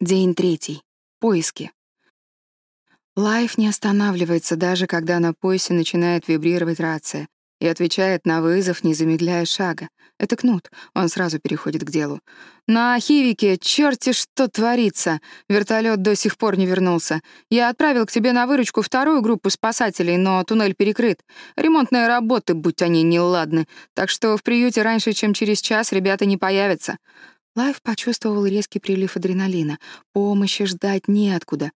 День третий. Поиски. Лайф не останавливается, даже когда на поясе начинает вибрировать рация, и отвечает на вызов, не замедляя шага. Это Кнут, он сразу переходит к делу. «На Хивике, черти что творится! Вертолет до сих пор не вернулся. Я отправил к тебе на выручку вторую группу спасателей, но туннель перекрыт. Ремонтные работы, будь они неладны. Так что в приюте раньше, чем через час, ребята не появятся. Лайф почувствовал резкий прилив адреналина. Помощи ждать неоткуда.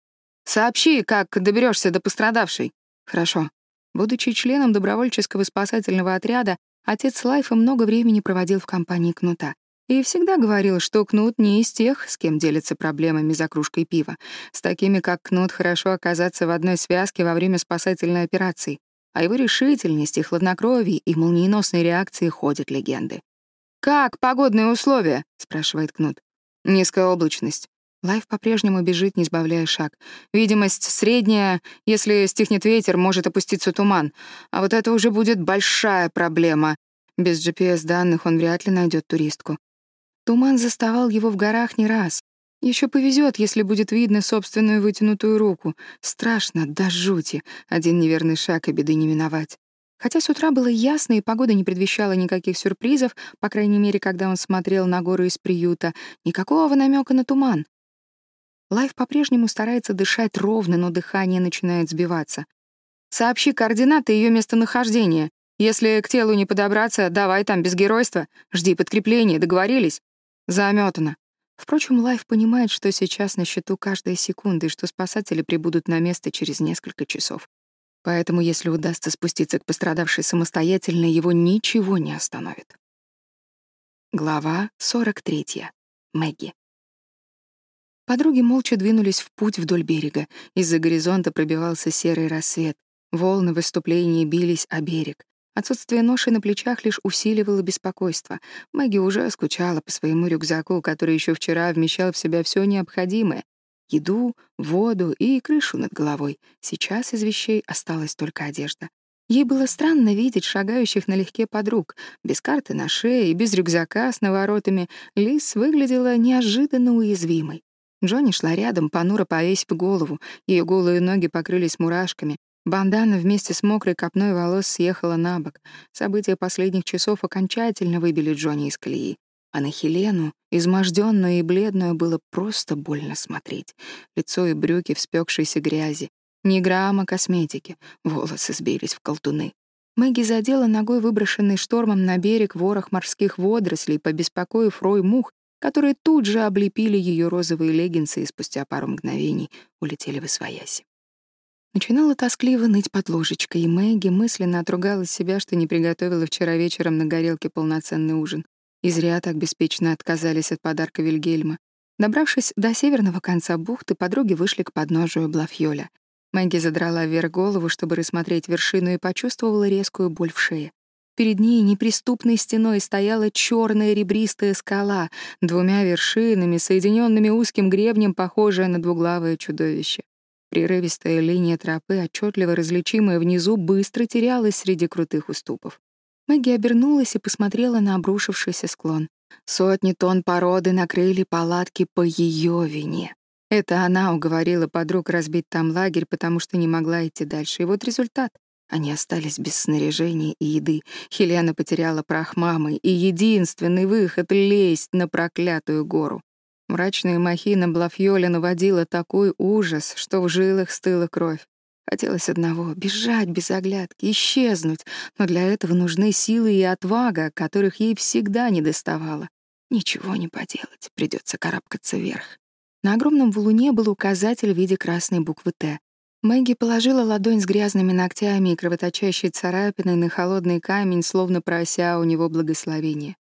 «Сообщи, как доберешься до пострадавшей». «Хорошо». Будучи членом добровольческого спасательного отряда, отец Лайфа много времени проводил в компании Кнута. И всегда говорил, что Кнут не из тех, с кем делится проблемами за кружкой пива. С такими, как Кнут, хорошо оказаться в одной связке во время спасательной операции. О его решительности, хладнокровии и молниеносной реакции ходят легенды. «Как погодные условия?» — спрашивает Кнут. «Низкая облачность». Лейф по-прежнему бежит, не сбавляя шаг. Видимость средняя, если стихнет ветер, может опуститься туман. А вот это уже будет большая проблема. Без GPS-данных он вряд ли найдет туристку. Туман заставал его в горах не раз. Еще повезет, если будет видно собственную вытянутую руку. Страшно, до да жути. Один неверный шаг и беды не миновать. Хотя с утра было ясно, и погода не предвещала никаких сюрпризов, по крайней мере, когда он смотрел на горы из приюта, никакого намека на туман. Лайф по-прежнему старается дышать ровно, но дыхание начинает сбиваться. «Сообщи координаты ее местонахождения. Если к телу не подобраться, давай там без геройства. Жди подкрепления, договорились?» Заметано. Впрочем, Лайф понимает, что сейчас на счету каждая секунда и что спасатели прибудут на место через несколько часов. Поэтому, если удастся спуститься к пострадавшей самостоятельно, его ничего не остановит. Глава 43. Мэгги. Подруги молча двинулись в путь вдоль берега. Из-за горизонта пробивался серый рассвет. Волны выступления бились о берег. Отсутствие ноши на плечах лишь усиливало беспокойство. Мэгги уже скучала по своему рюкзаку, который еще вчера вмещал в себя все необходимое, еду, воду и крышу над головой. Сейчас из вещей осталась только одежда. Ей было странно видеть шагающих налегке подруг. Без карты на шее и без рюкзака с наворотами Лис выглядела неожиданно уязвимой. Джонни шла рядом, понуро повесив голову. Ее голые ноги покрылись мурашками. Бандана вместе с мокрой копной волос съехала на бок. События последних часов окончательно выбили Джонни из колеи. А на Хелену, измождённую и бледную, было просто больно смотреть. Лицо и брюки в спёкшейся грязи. Ни грамма косметики. Волосы сбились в колтуны. Мэгги задела ногой выброшенный штормом на берег ворох морских водорослей, побеспокоив рой мух, которые тут же облепили ее розовые леггинсы и спустя пару мгновений улетели в освояси. Начинала тоскливо ныть под ложечкой, и Мэгги мысленно отругала себя, что не приготовила вчера вечером на горелке полноценный ужин и зря так беспечно отказались от подарка Вильгельма. Добравшись до северного конца бухты, подруги вышли к подножию Блафьоля. Мэгги задрала вверх голову, чтобы рассмотреть вершину, и почувствовала резкую боль в шее. Перед ней неприступной стеной стояла черная ребристая скала, двумя вершинами, соединенными узким гребнем, похожая на двуглавое чудовище. Прерывистая линия тропы, отчетливо различимая внизу, быстро терялась среди крутых уступов. Мэгги обернулась и посмотрела на обрушившийся склон. Сотни тонн породы накрыли палатки по ее вине. Это она уговорила подруг разбить там лагерь, потому что не могла идти дальше. И вот результат. Они остались без снаряжения и еды. Хелена потеряла прах мамы, и единственный выход — лезть на проклятую гору. Мрачная махина Блафьоля наводила такой ужас, что в жилах стыла кровь. Хотелось одного — бежать без оглядки, исчезнуть, но для этого нужны силы и отвага, которых ей всегда не доставало. Ничего не поделать, придется карабкаться вверх. На огромном валуне был указатель в виде красной буквы «Т». Мэгги положила ладонь с грязными ногтями и кровоточащей царапиной на холодный камень, словно прося у него благословения.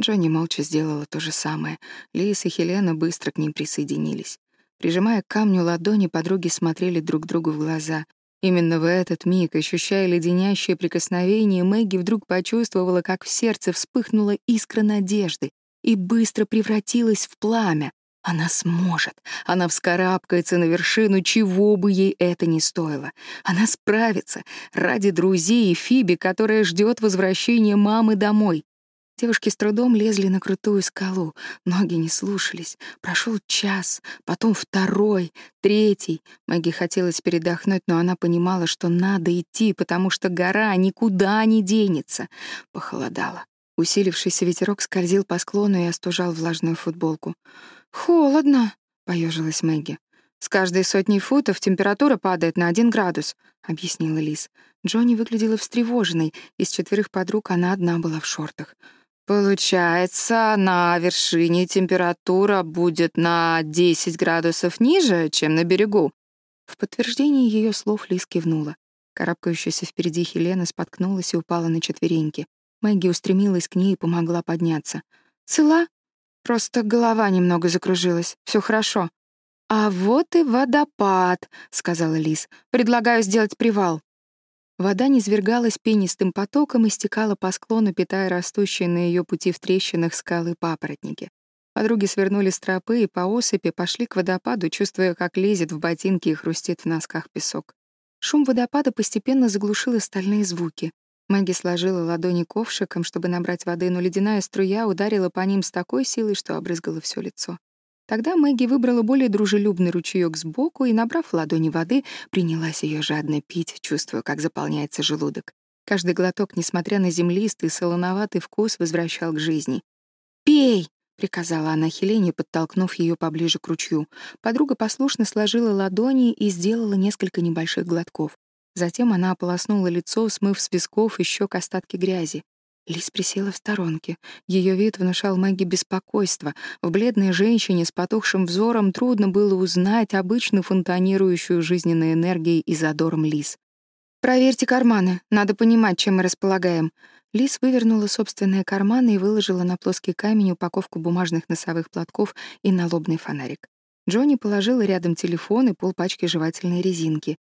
Джонни молча сделала то же самое. Лис и Хелена быстро к ним присоединились. Прижимая к камню ладони, подруги смотрели друг другу в глаза. Именно в этот миг, ощущая леденящее прикосновение, Мэгги вдруг почувствовала, как в сердце вспыхнула искра надежды и быстро превратилась в пламя. Она сможет. Она вскарабкается на вершину, чего бы ей это ни стоило. Она справится ради друзей и Фиби, которая ждет возвращения мамы домой. Девушки с трудом лезли на крутую скалу, ноги не слушались. Прошел час, потом второй, третий. Мэгги хотелось передохнуть, но она понимала, что надо идти, потому что гора никуда не денется. Похолодало. Усилившийся ветерок скользил по склону и остужал влажную футболку. «Холодно», — поежилась Мэгги. «С каждой сотней футов температура падает на один градус», — объяснила Лиз. Джонни выглядела встревоженной. Из четверых подруг она одна была в шортах. Получается, на вершине температура будет на 10 градусов ниже, чем на берегу. В подтверждение ее слов Лиз кивнула. Карабкающаяся впереди Хелена споткнулась и упала на четвереньки. Мэгги устремилась к ней и помогла подняться. «Цела? Просто голова немного закружилась. Все хорошо». «А вот и водопад», — сказала Лиз. «Предлагаю сделать привал». Вода низвергалась пенистым потоком и стекала по склону, питая растущие на ее пути в трещинах скалы папоротники. Подруги свернули с тропы и по осыпи пошли к водопаду, чувствуя, как лезет в ботинки и хрустит в носках песок. Шум водопада постепенно заглушил остальные звуки. Мэгги сложила ладони ковшиком, чтобы набрать воды, но ледяная струя ударила по ним с такой силой, что обрызгала все лицо. Тогда Мэгги выбрала более дружелюбный ручеёк сбоку и, набрав в ладони воды, принялась ее жадно пить, чувствуя, как заполняется желудок. Каждый глоток, несмотря на землистый, солоноватый вкус, возвращал к жизни. «Пей!» — приказала она Хелене, подтолкнув ее поближе к ручью. Подруга послушно сложила ладони и сделала несколько небольших глотков. Затем она ополоснула лицо, смыв с висков и щек остатки грязи. Лис присела в сторонке. Ее вид внушал Мэгги беспокойство. В бледной женщине с потухшим взором трудно было узнать обычно фонтанирующую жизненной энергией и задором Лис. «Проверьте карманы. Надо понимать, чем мы располагаем». Лис вывернула собственные карманы и выложила на плоский камень упаковку бумажных носовых платков и налобный фонарик. Джонни положила рядом телефон и полпачки жевательной резинки. Хелена достала фонарик и, порывшись в кармане, вытащила тюбик губной помады, которую ловким движением нанесла на губы. Прикрыв глаза, она втянула ноздрями ее аромат и мысленно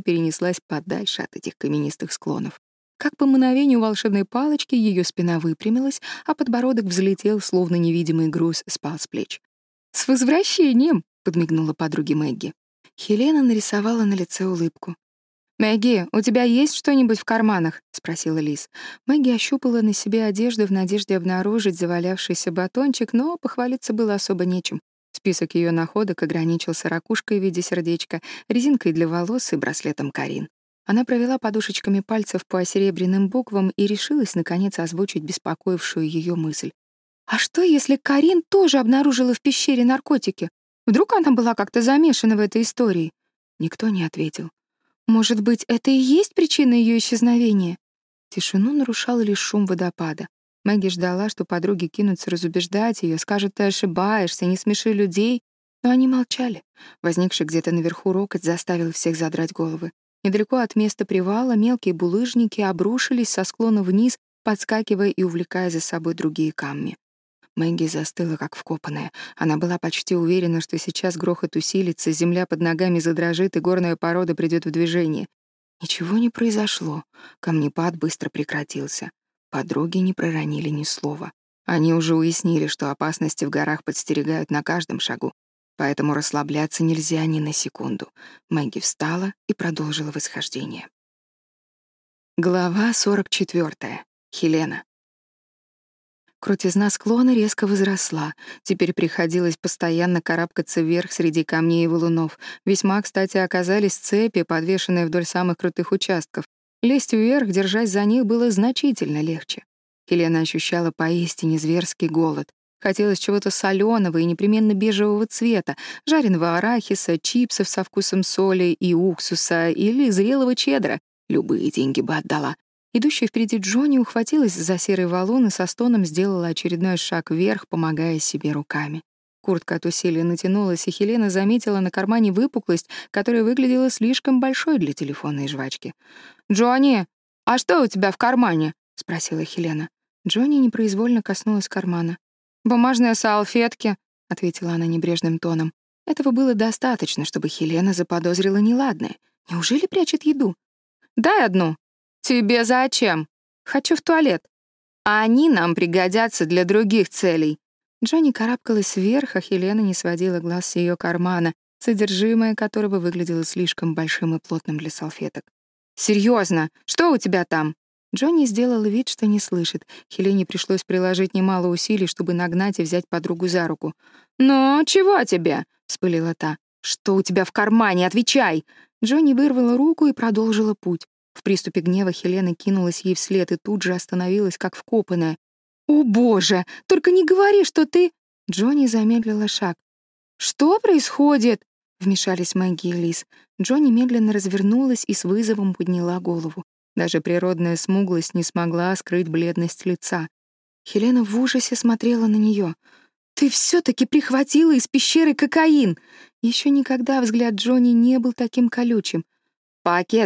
перенеслась подальше от этих каменистых склонов. Как по мановению волшебной палочки ее спина выпрямилась, а подбородок взлетел, словно невидимый груз спал с плеч. «С возвращением!» — подмигнула подруге Мэгги. Хелена нарисовала на лице улыбку. «Мэгги, у тебя есть что-нибудь в карманах?» — спросила Лиз. Мэгги ощупала на себе одежду в надежде обнаружить завалявшийся батончик, но похвалиться было особо нечем. Список ее находок ограничился ракушкой в виде сердечка, резинкой для волос и браслетом Карин. Она провела подушечками пальцев по серебряным буквам и решилась, наконец, озвучить беспокоившую ее мысль. «А что, если Карин тоже обнаружила в пещере наркотики? Вдруг она была как-то замешана в этой истории?» Никто не ответил. Может быть, это и есть причина ее исчезновения? Тишину нарушал лишь шум водопада. Мэгги ждала, что подруги кинутся разубеждать ее, скажут, ты ошибаешься, не смеши людей. Но они молчали. Возникший где-то наверху рокот заставил всех задрать головы. Недалеко от места привала мелкие булыжники обрушились со склона вниз, подскакивая и увлекая за собой другие камни. Мэгги застыла, как вкопанная. Она была почти уверена, что сейчас грохот усилится, земля под ногами задрожит, и горная порода придет в движение. Ничего не произошло. Камнепад быстро прекратился. Подруги не проронили ни слова. Они уже уяснили, что опасности в горах подстерегают на каждом шагу, поэтому расслабляться нельзя ни на секунду. Мэгги встала и продолжила восхождение. Глава 44. Хелена. Крутизна склона резко возросла. Теперь приходилось постоянно карабкаться вверх среди камней и валунов. Весьма, кстати, оказались цепи, подвешенные вдоль самых крутых участков. Лезть вверх, держась за них, было значительно легче. Елена ощущала поистине зверский голод. Хотелось чего-то соленого и непременно бежевого цвета, жареного арахиса, чипсов со вкусом соли и уксуса или зрелого чеддера. Любые деньги бы отдала. Идущая впереди Джонни ухватилась за серый валун и со стоном сделала очередной шаг вверх, помогая себе руками. Куртка от усилия натянулась, и Хелена заметила на кармане выпуклость, которая выглядела слишком большой для телефонной жвачки. «Джонни, а что у тебя в кармане?» — спросила Хелена. Джонни непроизвольно коснулась кармана. «Бумажные салфетки», — ответила она небрежным тоном. Этого было достаточно, чтобы Хелена заподозрила неладное. Неужели прячет еду? «Дай одну», «Тебе зачем?» «Хочу в туалет». «А они нам пригодятся для других целей». Джонни карабкалась вверх, а Хелена не сводила глаз с ее кармана, содержимое которого выглядело слишком большим и плотным для салфеток. Серьезно, Что у тебя там?» Джонни сделала вид, что не слышит. Хелене пришлось приложить немало усилий, чтобы нагнать и взять подругу за руку. «Ну, чего тебе?» — вспылила та. «Что у тебя в кармане? Отвечай!» Джонни вырвала руку и продолжила путь. В приступе гнева Хелена кинулась ей вслед и тут же остановилась, как вкопанная. «О, боже! Только не говори, что ты...» Джонни замедлила шаг. «Что происходит?» — вмешались Мэгги и Лиз. Джонни медленно развернулась и с вызовом подняла голову. Даже природная смуглость не смогла скрыть бледность лица. Хелена в ужасе смотрела на нее. «Ты все таки прихватила из пещеры кокаин!» Еще никогда взгляд Джонни не был таким колючим. «Пакет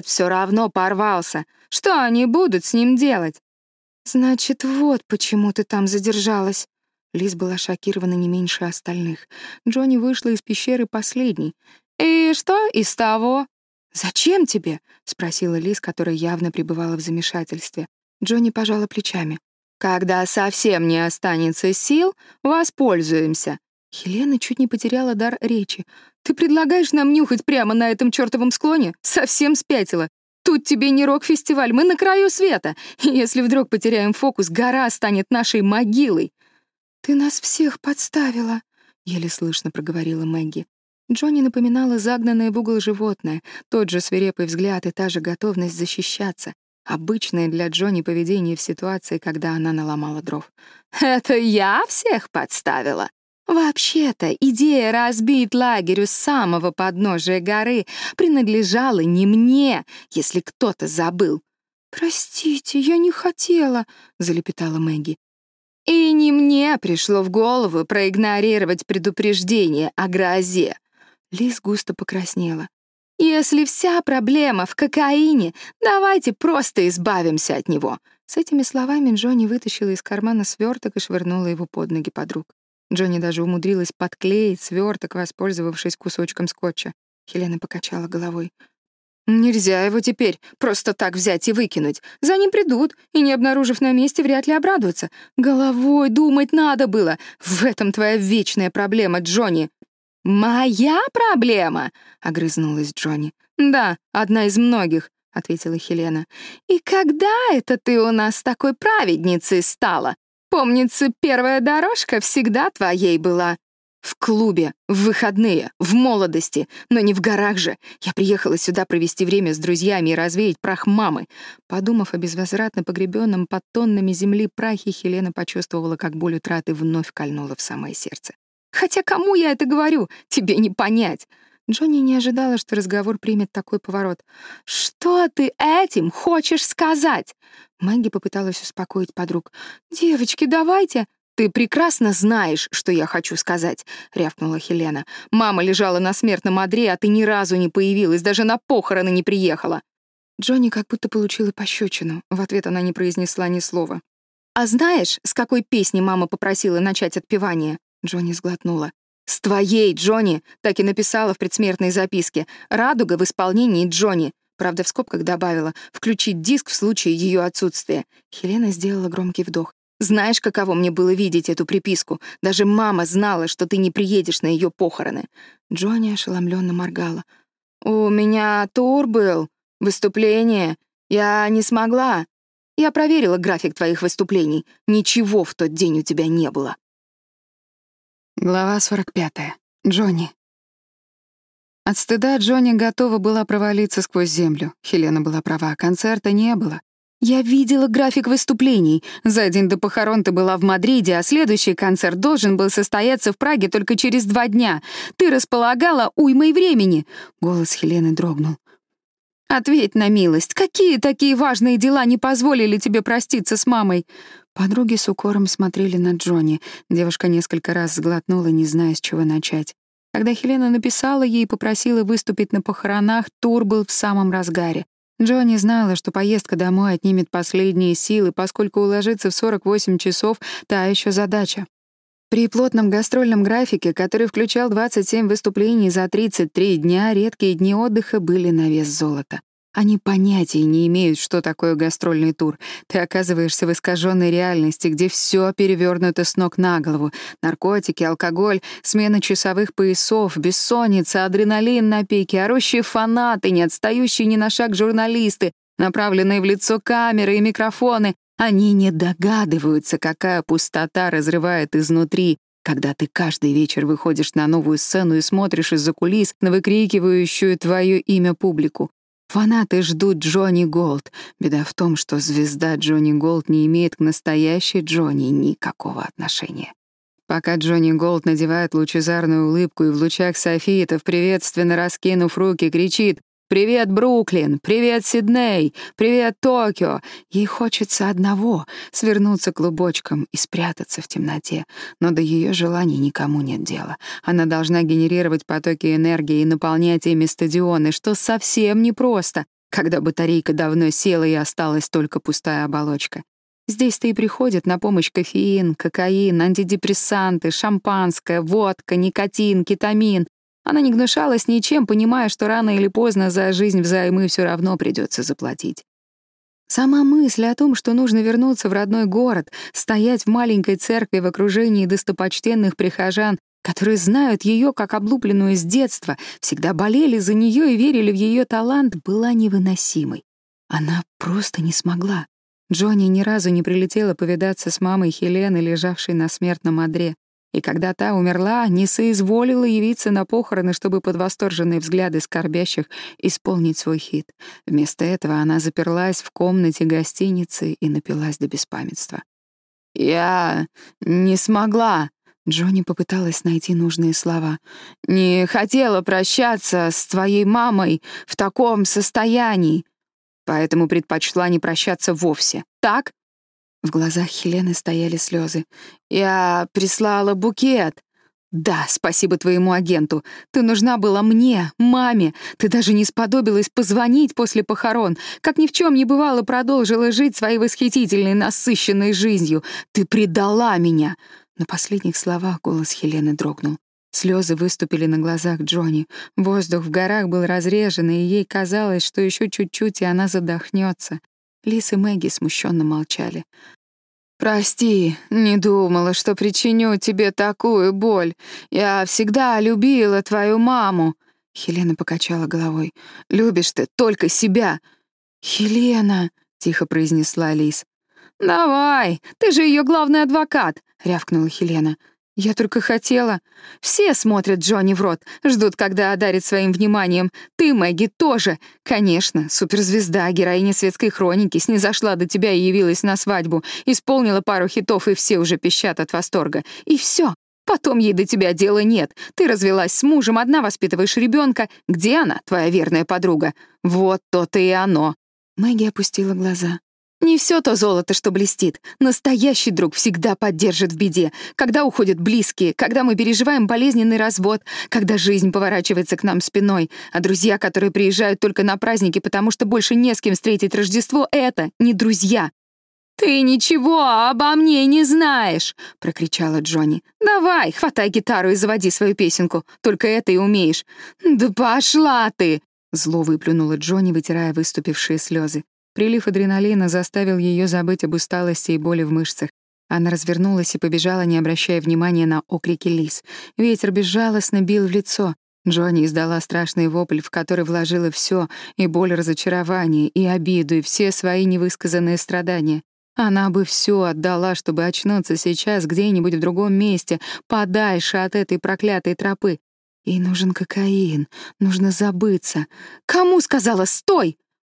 все равно порвался. Что они будут с ним делать?» «Значит, вот почему ты там задержалась». Лиз была шокирована не меньше остальных. Джонни вышла из пещеры последней. «И что из того?» «Зачем тебе?» — спросила Лиз, которая явно пребывала в замешательстве. Джонни пожала плечами. «Когда совсем не останется сил, воспользуемся». Хелена чуть не потеряла дар речи. «Ты предлагаешь нам нюхать прямо на этом чертовом склоне? Совсем спятила. Тут тебе не рок-фестиваль, мы на краю света. Если вдруг потеряем фокус, гора станет нашей могилой». «Ты нас всех подставила», — еле слышно проговорила Мэгги. Джонни напоминала загнанное в угол животное, тот же свирепый взгляд и та же готовность защищаться. Обычное для Джонни поведение в ситуации, когда она наломала дров. «Это я всех подставила?» Вообще-то идея разбить лагерь у самого подножия горы принадлежала не мне, если кто-то забыл. «Простите, я не хотела», — залепетала Мэгги. «И не мне пришло в голову проигнорировать предупреждение о грозе. Лиз густо покраснела. «Если вся проблема в кокаине, давайте просто избавимся от него». С этими словами Джонни вытащила из кармана сверток и швырнула его под ноги подруг. Джонни даже умудрилась подклеить сверток, воспользовавшись кусочком скотча. Хелена покачала головой. «Нельзя его теперь просто так взять и выкинуть. За ним придут, и, не обнаружив на месте, вряд ли обрадуются. Головой думать надо было. В этом твоя вечная проблема, Джонни. «Моя проблема?» — огрызнулась Джонни. «Да, одна из многих», — ответила Хелена. «И когда это ты у нас такой праведницей стала? помнит первая дорожка всегда твоей была. В клубе, в выходные, в молодости, но не в горах же. Я приехала сюда провести время с друзьями и развеять прах мамы. Подумав о безвозвратно погребенном под тоннами земли прахе, Хелена почувствовала, как боль утраты вновь кольнула в самое сердце. «Хотя кому я это говорю? Тебе не понять!» Джонни не ожидала, что разговор примет такой поворот. «Что ты этим хочешь сказать?» Мэгги попыталась успокоить подруг. «Девочки, давайте!» «Ты прекрасно знаешь, что я хочу сказать», — рявкнула Хелена. «Мама лежала на смертном одре, а ты ни разу не появилась, даже на похороны не приехала». Джонни как будто получила пощечину. В ответ она не произнесла ни слова. «А знаешь, с какой песни мама попросила начать отпевание?» Джонни сглотнула. «С твоей, Джонни!» — так и написала в предсмертной записке. «Радуга в исполнении Джонни». Правда, в скобках добавила «включить диск в случае ее отсутствия». Хелена сделала громкий вдох. «Знаешь, каково мне было видеть эту приписку? Даже мама знала, что ты не приедешь на ее похороны». Джонни ошеломленно моргала. «У меня тур был, выступление. Я не смогла. Я проверила график твоих выступлений. Ничего в тот день у тебя не было». Глава 45. Джонни. От стыда Джонни готова была провалиться сквозь землю. Хелена была права, концерта не было. «Я видела график выступлений. За день до похорон ты была в Мадриде, а следующий концерт должен был состояться в Праге только через два дня. Ты располагала уймой времени». Голос Хелены дрогнул. «Ответь на милость, какие такие важные дела не позволили тебе проститься с мамой?» Подруги с укором смотрели на Джонни. Девушка несколько раз сглотнула, не зная, с чего начать. Когда Хелена написала ей и попросила выступить на похоронах, тур был в самом разгаре. Джонни знала, что поездка домой отнимет последние силы, поскольку уложиться в 48 часов — та еще задача. При плотном гастрольном графике, который включал 27 выступлений за 33 дня, редкие дни отдыха были на вес золота. Они понятия не имеют, что такое гастрольный тур. Ты оказываешься в искаженной реальности, где все перевернуто с ног на голову. Наркотики, алкоголь, смена часовых поясов, бессонница, адреналин на пике, орущие фанаты, не отстающие ни на шаг журналисты, направленные в лицо камеры и микрофоны. Они не догадываются, какая пустота разрывает изнутри, когда ты каждый вечер выходишь на новую сцену и смотришь из-за кулис на выкрикивающую твое имя публику. Фанаты ждут Джонни Голд. Беда в том, что звезда Джонни Голд не имеет к настоящей Джонни никакого отношения. Пока Джонни Голд надевает лучезарную улыбку и в лучах софитов, приветственно раскинув руки, кричит «Привет, Бруклин! Привет, Сидней! Привет, Токио!» Ей хочется одного — свернуться клубочком и спрятаться в темноте. Но до ее желаний никому нет дела. Она должна генерировать потоки энергии и наполнять ими стадионы, что совсем непросто, когда батарейка давно села и осталась только пустая оболочка. Здесь-то и приходит на помощь кофеин, кокаин, антидепрессанты, шампанское, водка, никотин, кетамин, она не гнушалась ничем, понимая, что рано или поздно за жизнь взаймы все равно придется заплатить. Сама мысль о том, что нужно вернуться в родной город, стоять в маленькой церкви в окружении достопочтенных прихожан, которые знают ее как облупленную с детства, всегда болели за нее и верили в ее талант, была невыносимой. Она просто не смогла. Джонни ни разу не прилетела повидаться с мамой Хелены, лежавшей на смертном одре и когда та умерла, не соизволила явиться на похороны, чтобы под восторженные взгляды скорбящих исполнить свой хит. Вместо этого она заперлась в комнате гостиницы и напилась до беспамятства. «Я не смогла», — Джонни попыталась найти нужные слова. «Не хотела прощаться с твоей мамой в таком состоянии, поэтому предпочла не прощаться вовсе. Так?» В глазах Хелены стояли слезы. «Я прислала букет». «Да, спасибо твоему агенту. Ты нужна была мне, маме. Ты даже не сподобилась позвонить после похорон. Как ни в чем не бывало, продолжила жить своей восхитительной, насыщенной жизнью. Ты предала меня». На последних словах голос Хелены дрогнул. Слезы выступили на глазах Джонни. Воздух в горах был разрежен, и ей казалось, что еще чуть-чуть, и она задохнется. Лис и Мэгги смущенно молчали. «Прости, не думала, что причиню тебе такую боль. Я всегда любила твою маму». Хелена покачала головой. «Любишь ты только себя». «Хелена», — тихо произнесла Лис. «Давай, ты же ее главный адвокат», — рявкнула Хелена. Я только хотела. Все смотрят Джонни в рот, ждут, когда одарит своим вниманием. Ты, Мэгги, тоже. Конечно, суперзвезда, героиня светской хроники, снизошла до тебя и явилась на свадьбу, исполнила пару хитов, и все уже пищат от восторга. И все. Потом ей до тебя дела нет. Ты развелась с мужем, одна воспитываешь ребенка. Где она, твоя верная подруга? Вот то-то и оно. Мэгги опустила глаза. Не все то золото, что блестит. Настоящий друг всегда поддержит в беде. Когда уходят близкие, когда мы переживаем болезненный развод, когда жизнь поворачивается к нам спиной, а друзья, которые приезжают только на праздники, потому что больше не с кем встретить Рождество, это не друзья. «Ты ничего обо мне не знаешь!» — прокричала Джонни. «Давай, хватай гитару и заводи свою песенку. Только это и умеешь». «Да пошла ты!» — зло выплюнула Джонни, вытирая выступившие слезы. Прилив адреналина заставил ее забыть об усталости и боли в мышцах. Она развернулась и побежала, не обращая внимания на окрики лис. Ветер безжалостно бил в лицо. Джонни издала страшный вопль, в который вложила все и боль разочарования, и обиду, и все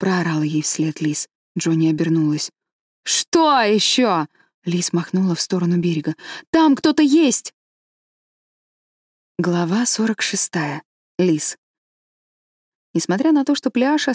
свои невысказанные страдания. Она бы все отдала, чтобы очнуться сейчас где-нибудь в другом месте, подальше от этой проклятой тропы. Ей нужен кокаин, нужно забыться. «Кому сказала, стой!» Проорала ей вслед Лис. Джонни обернулась. «Что еще?» Лис махнула в сторону берега. «Там кто-то есть!» Глава 46. Лис. Несмотря на то, что пляж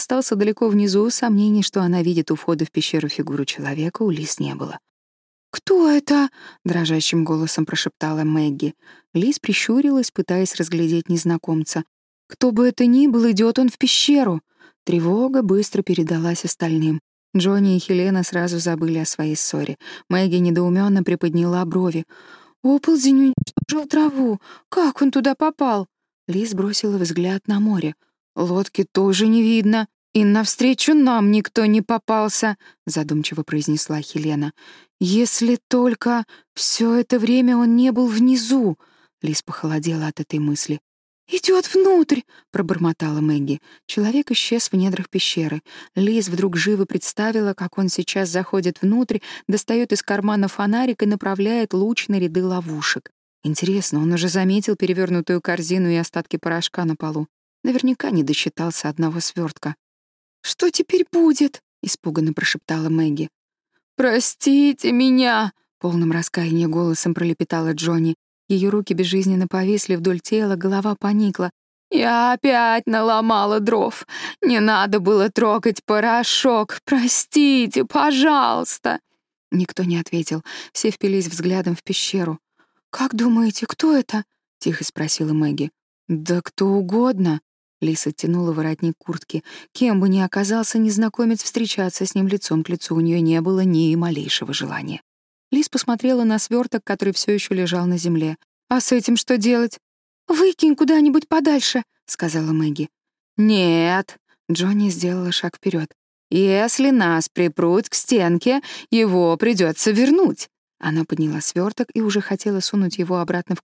остался далеко внизу, сомнений, что она видит у входа в пещеру фигуру человека, у Лис не было. «Кто это?» — дрожащим голосом прошептала Мэгги. Лис прищурилась, пытаясь разглядеть незнакомца. «Кто бы это ни был, идет он в пещеру!» Тревога быстро передалась остальным. Джонни и Хелена сразу забыли о своей ссоре. Мэгги недоуменно приподняла брови. «Оползень уничтожил траву. Как он туда попал?» Лиз бросила взгляд на море. «Лодки тоже не видно. «И навстречу нам никто не попался», — задумчиво произнесла Хелена. «Если только все это время он не был внизу», — Лис похолодела от этой мысли. «Идет внутрь!» — пробормотала Мэгги. Человек исчез в недрах пещеры. Лиз вдруг живо представила, как он сейчас заходит внутрь, достает из кармана фонарик и направляет луч на ряды ловушек. Интересно, он уже заметил перевернутую корзину и остатки порошка на полу. Наверняка не досчитался одного свертка. «Что теперь будет?» — испуганно прошептала Мэгги. «Простите меня!» — полным раскаяния голосом пролепетала Джонни. Ее руки безжизненно повисли вдоль тела, голова поникла. «Я опять наломала дров. Не надо было трогать порошок. Простите, пожалуйста!» Никто не ответил. Все впились взглядом в пещеру. «Как думаете, кто это?» — тихо спросила Мэгги. «Да кто угодно». Лиса тянула воротник куртки. Кем бы ни оказался незнакомец, встречаться с ним лицом к лицу у нее не было ни малейшего желания. Лис посмотрела на сверток, который все еще лежал на земле. «А с этим что делать?» «Выкинь куда-нибудь подальше», — сказала Мэгги. «Нет», — Джонни сделала шаг вперед. «Если нас припрут к стенке, его придется вернуть». Она подняла сверток и уже хотела сунуть его обратно в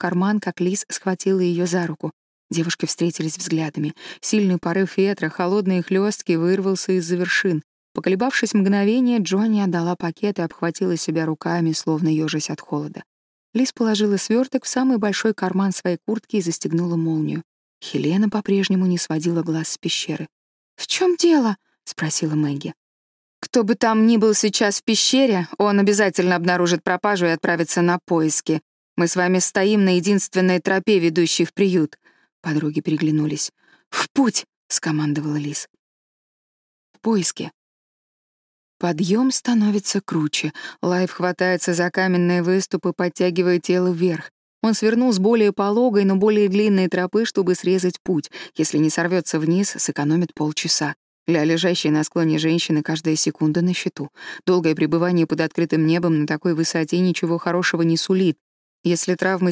карман, как Лис схватила ее за руку. Девушки встретились взглядами. Сильный порыв ветра, холодный и хлёсткий, вырвался из-за вершин. Поколебавшись мгновение, Джонни отдала пакет и обхватила себя руками, словно ёжась от холода. Лиз положила сверток в самый большой карман своей куртки и застегнула молнию. Хелена по-прежнему не сводила глаз с пещеры. «В чем дело?» — спросила Мэгги. «Кто бы там ни был сейчас в пещере, он обязательно обнаружит пропажу и отправится на поиски. Мы с вами стоим на единственной тропе, ведущей в приют». Подруги переглянулись. «В путь!» — скомандовала Лиз. «В поиске», Подъем становится круче. Лайф хватается за каменные выступы, подтягивая тело вверх. Он свернул с более пологой, но более длинной тропы, чтобы срезать путь. Если не сорвется вниз, сэкономит полчаса. Для лежащей на склоне женщины каждая секунда на счету. Долгое пребывание под открытым небом на такой высоте ничего хорошего не сулит. Если травмы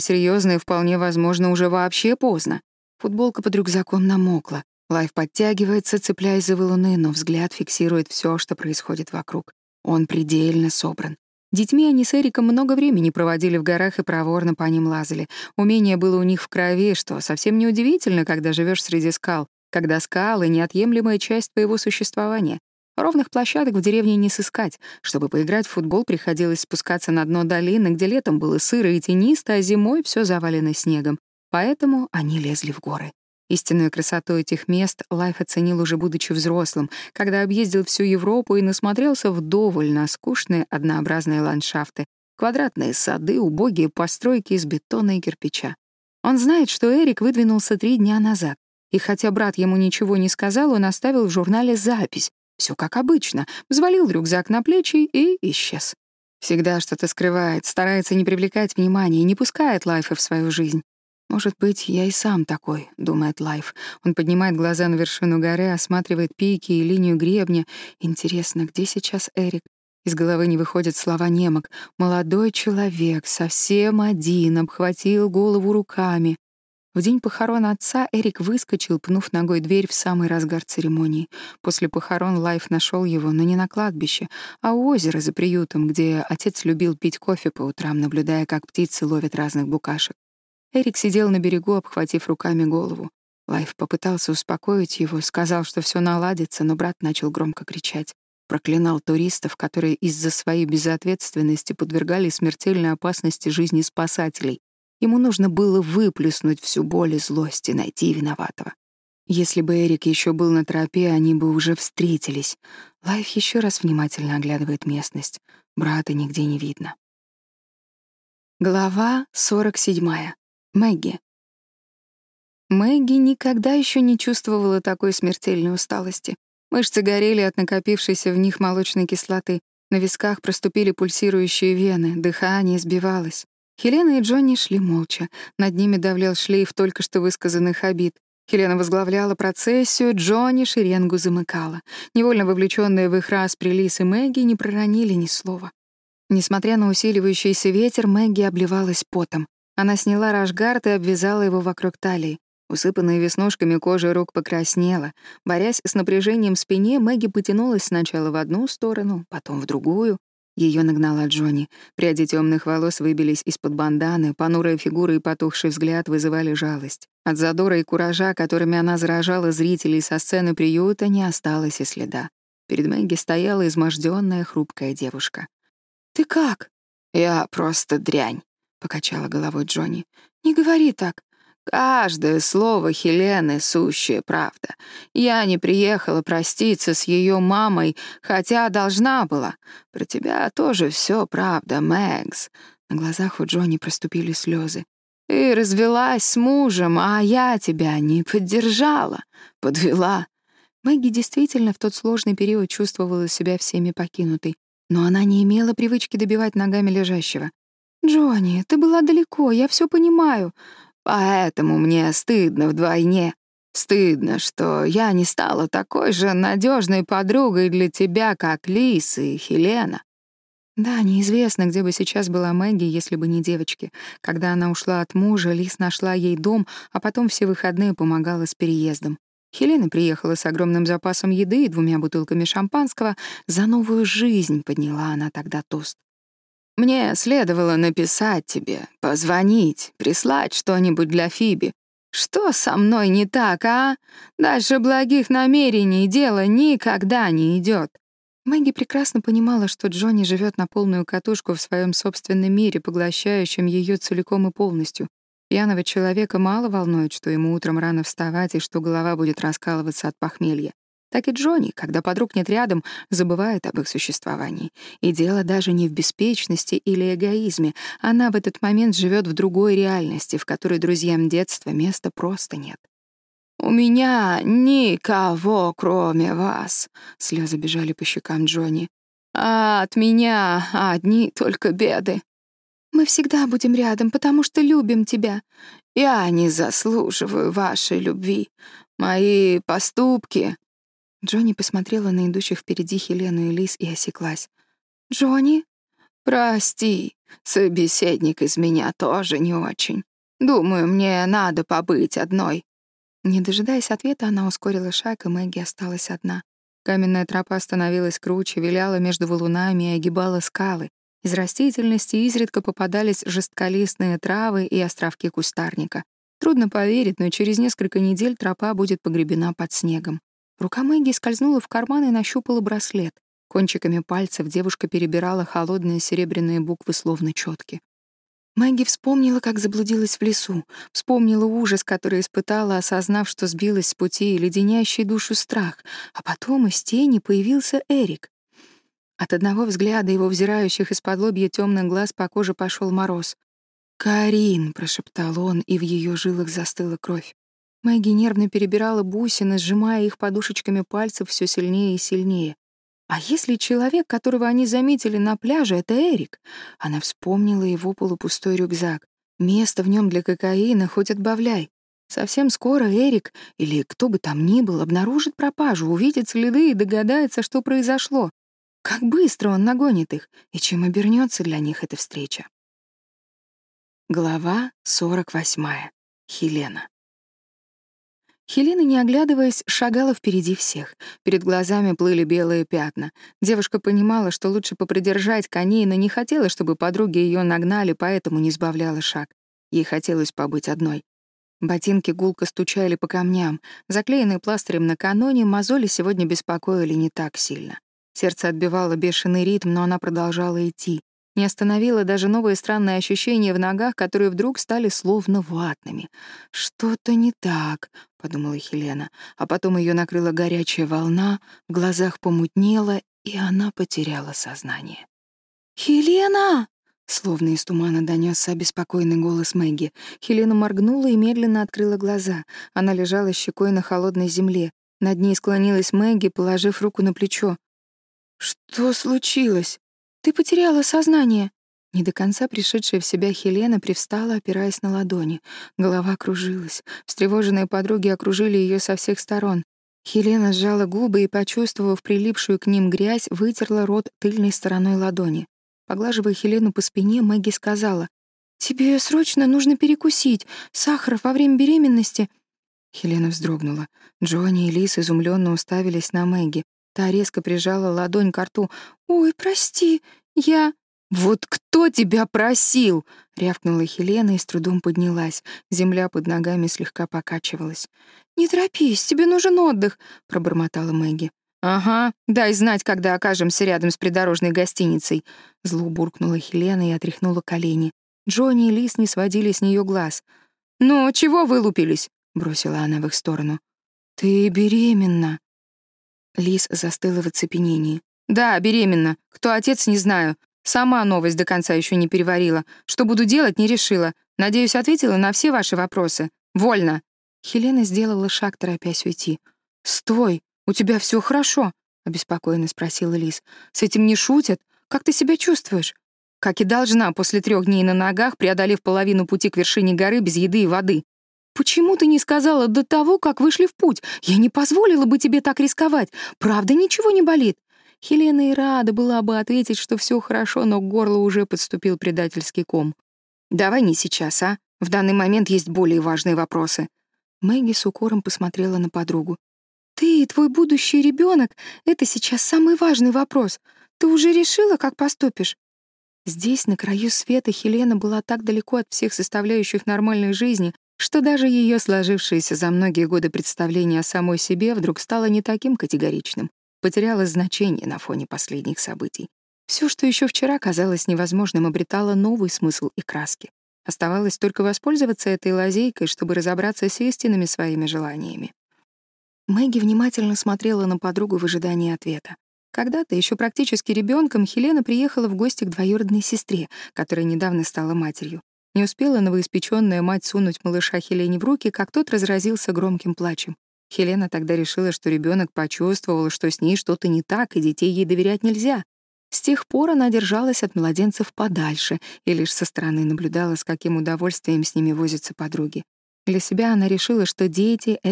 серьезные, вполне возможно, уже вообще поздно. Футболка под рюкзаком намокла. Лайф подтягивается, цепляясь за валуны, но взгляд фиксирует все, что происходит вокруг. Он предельно собран. Детьми они с Эриком много времени проводили в горах и проворно по ним лазали. Умение было у них в крови, что совсем неудивительно, когда живешь среди скал, когда скалы — неотъемлемая часть твоего существования. Ровных площадок в деревне не сыскать. Чтобы поиграть в футбол, приходилось спускаться на дно долины, где летом было сыро и тенисто, а зимой все завалено снегом. Поэтому они лезли в горы. Истинную красоту этих мест Лайф оценил уже будучи взрослым, когда объездил всю Европу и насмотрелся вдоволь на скучные однообразные ландшафты, квадратные сады, убогие постройки из бетона и кирпича. Он знает, что Эрик выдвинулся три дня назад, и хотя брат ему ничего не сказал, он оставил в журнале запись. Все как обычно, взвалил рюкзак на плечи и исчез. Всегда что-то скрывает, старается не привлекать внимания, не пускает Лайфа в свою жизнь. «Может быть, я и сам такой», — думает Лайф. Он поднимает глаза на вершину горы, осматривает пики и линию гребня. Интересно, где сейчас Эрик? Из головы не выходят слова немок. «Молодой человек, совсем один, обхватил голову руками». В день похорон отца Эрик выскочил, пнув ногой дверь в самый разгар церемонии. После похорон Лайф нашел его, но не на кладбище, а у озера за приютом, где отец любил пить кофе по утрам, наблюдая, как птицы ловят разных букашек. Эрик сидел на берегу, обхватив руками голову. Лайф попытался успокоить его, сказал, что все наладится, но брат начал громко кричать. Проклинал туристов, которые из-за своей безответственности подвергали смертельной опасности жизни спасателей. Ему нужно было выплеснуть всю боль и злость и найти виноватого. Если бы Эрик еще был на тропе, они бы уже встретились. Лайф еще раз внимательно оглядывает местность. Брата нигде не видно. Глава 47. Мэгги. Мэгги никогда еще не чувствовала такой смертельной усталости. Мышцы горели от накопившейся в них молочной кислоты, на висках проступили пульсирующие вены, дыхание сбивалось. Хелена и Джонни шли молча. Над ними давлял шлейф только что высказанных обид. Хелена возглавляла процессию, Джонни шеренгу замыкала. Невольно вовлеченные в их раз Прилис и Мэгги не проронили ни слова. Несмотря на усиливающийся ветер, Мэгги обливалась потом. Она сняла рашгард и обвязала его вокруг талии. Усыпанная веснушками кожа рук покраснела. Борясь с напряжением в спине, Мэгги потянулась сначала в одну сторону, потом в другую. Ее нагнала Джонни. Пряди темных волос выбились из-под банданы, понурая фигура и потухший взгляд вызывали жалость. От задора и куража, которыми она заражала зрителей со сцены приюта, не осталось и следа. Перед Мэгги стояла изможденная хрупкая девушка. «Ты как?» «Я просто дрянь», — покачала головой Джонни. «Не говори так. Каждое слово Хелены — сущая правда. Я не приехала проститься с ее мамой, хотя должна была. Про тебя тоже все правда, Мэгс. На глазах у Джонни проступили слезы. Ты развелась с мужем, а я тебя не поддержала, подвела. Мэгги действительно в тот сложный период чувствовала себя всеми покинутой, но она не имела привычки добивать ногами лежащего. «Джонни, ты была далеко, я все понимаю. Поэтому мне стыдно вдвойне. Стыдно, что я не стала такой же надежной подругой для тебя, как Лис и Хелена. Да, неизвестно, где бы сейчас была Мэгги, если бы не девочки. Когда она ушла от мужа, Лис нашла ей дом, а потом все выходные помогала с переездом. Хелена приехала с огромным запасом еды и двумя бутылками шампанского. За новую жизнь подняла она тогда тост. Мне следовало написать тебе, позвонить, прислать что-нибудь для Фиби. Что со мной не так, а? Дальше благих намерений дело никогда не идет. Мэгги прекрасно понимала, что Джонни живет на полную катушку в своем собственном мире, поглощающем ее целиком и полностью. Пьяного человека мало волнует, что ему утром рано вставать и что голова будет раскалываться от похмелья. так и Джонни, когда подруг нет рядом, забывает об их существовании. И дело даже не в беспечности или эгоизме. Она в этот момент живет в другой реальности, в которой друзьям детства места просто нет. «У меня никого, кроме вас», — слезы бежали по щекам Джонни. «А от меня одни только беды». «Мы всегда будем рядом, потому что любим тебя». «Я не заслуживаю вашей любви. Мои поступки Джонни посмотрела на идущих впереди Хелену и Лис и осеклась. «Джонни?» «Прости, собеседник из меня тоже не очень. Думаю, мне надо побыть одной». Не дожидаясь ответа, она ускорила шаг, и Мэгги осталась одна. Каменная тропа становилась круче, виляла между валунами и огибала скалы. Из растительности изредка попадались жестколистные травы и островки кустарника. Трудно поверить, но через несколько недель тропа будет погребена под снегом. Рука Мэгги скользнула в карман и нащупала браслет. Кончиками пальцев девушка перебирала холодные серебряные буквы словно четки. Мэгги вспомнила, как заблудилась в лесу, вспомнила ужас, который испытала, осознав, что сбилась с пути, и леденящий душу страх, а потом из тени появился Эрик. От одного взгляда его взирающих из-под лобья темных глаз по коже пошел мороз. «Карин!» — прошептал он, и в ее жилах застыла кровь. Мэгги нервно перебирала бусины, сжимая их подушечками пальцев все сильнее и сильнее. А если человек, которого они заметили на пляже, это Эрик? Она вспомнила его полупустой рюкзак. Место в нем для кокаина хоть отбавляй. Совсем скоро Эрик, или кто бы там ни был, обнаружит пропажу, увидит следы и догадается, что произошло. Как быстро он нагонит их, и чем обернется для них эта встреча. Глава 48. Хелена. Хелена, не оглядываясь, шагала впереди всех. Перед глазами плыли белые пятна. Девушка понимала, что лучше попридержать коней, но не хотела, чтобы подруги ее нагнали, поэтому не сбавляла шаг. Ей хотелось побыть одной. Ботинки гулко стучали по камням. Заклеенные пластырем накануне, мозоли сегодня беспокоили Не навило даже новые странные ощущения в ногах, которые вдруг стали словно ватными. «Что-то не так», — подумала Хелена. А потом ее накрыла горячая волна, в глазах помутнело, и она потеряла сознание. «Хелена!» Словно из тумана донесся обеспокоенный голос Мэгги. Хелена моргнула и медленно открыла глаза. Она лежала щекой на холодной земле. Над ней склонилась Мэгги, положив руку на плечо. «Что случилось?» Ты потеряла сознание. Не до конца пришедшая в себя Хелена привстала, опираясь на ладони. Голова кружилась. Встревоженные подруги окружили ее со всех сторон. Хелена сжала губы и, почувствовав прилипшую к ним грязь, вытерла рот тыльной стороной ладони. Поглаживая Хелену по спине, Мэгги сказала, «Тебе срочно нужно перекусить. Сахар во время беременности». Хелена вздрогнула. Джонни и Лис изумленно уставились на Мэгги. Та резко прижала ладонь к рту. «Ой, прости, я...» «Вот кто тебя просил?» — рявкнула Хелена и с трудом поднялась. Земля под ногами слегка покачивалась. «Не торопись, тебе нужен отдых», — пробормотала Мэгги. «Ага, дай знать, когда окажемся рядом с придорожной гостиницей», — зло буркнула Хелена и отряхнула колени. Джонни и Лис не сводили с нее глаз. «Ну, чего вылупились?» — бросила она в их сторону. «Ты беременна». Лис застыла в оцепенении. «Да, беременна. Кто отец, не знаю. Сама новость до конца еще не переварила. Что буду делать, не решила. Надеюсь, ответила на все ваши вопросы. Вольно». Хелена сделала шаг, торопясь уйти. «Стой! У тебя все хорошо?» — обеспокоенно спросила Лис. «С этим не шутят? Как ты себя чувствуешь?» «Как и Почему ты не сказала до того, как вышли в путь? Я не позволила бы тебе так рисковать. Правда, ничего не болит?» Хелена и рада была бы ответить, что все хорошо, но к горлу уже подступил предательский ком. «Давай не сейчас, а? В данный момент есть более важные вопросы». Мэгги с укором посмотрела на подругу. «Ты и твой будущий ребенок — это сейчас самый важный вопрос. Ты уже решила, как поступишь?» Здесь, на краю света, Хелена была так далеко от всех составляющих нормальной жизни, что даже ее сложившееся за многие годы представление о самой себе вдруг стало не таким категоричным потеряла значение на фоне последних событий. Все, что еще вчера казалось невозможным, обретало новый смысл и краски. Оставалось только воспользоваться этой лазейкой, чтобы разобраться с истинными своими желаниями. Мэгги внимательно смотрела на подругу в ожидании ответа. Когда-то, еще практически ребенком, Хелена приехала в гости к двоюродной сестре, которая недавно стала матерью. Не успела новоиспеченная мать сунуть малыша Хелене в руки, как тот разразился громким плачем. Хелена тогда решила, что ребенок почувствовал, что с ней что-то не так, и детей ей доверять нельзя. С тех пор она держалась от младенцев подальше и лишь со стороны наблюдала, с каким удовольствием с ними возятся подруги. Для себя она решила, что дети —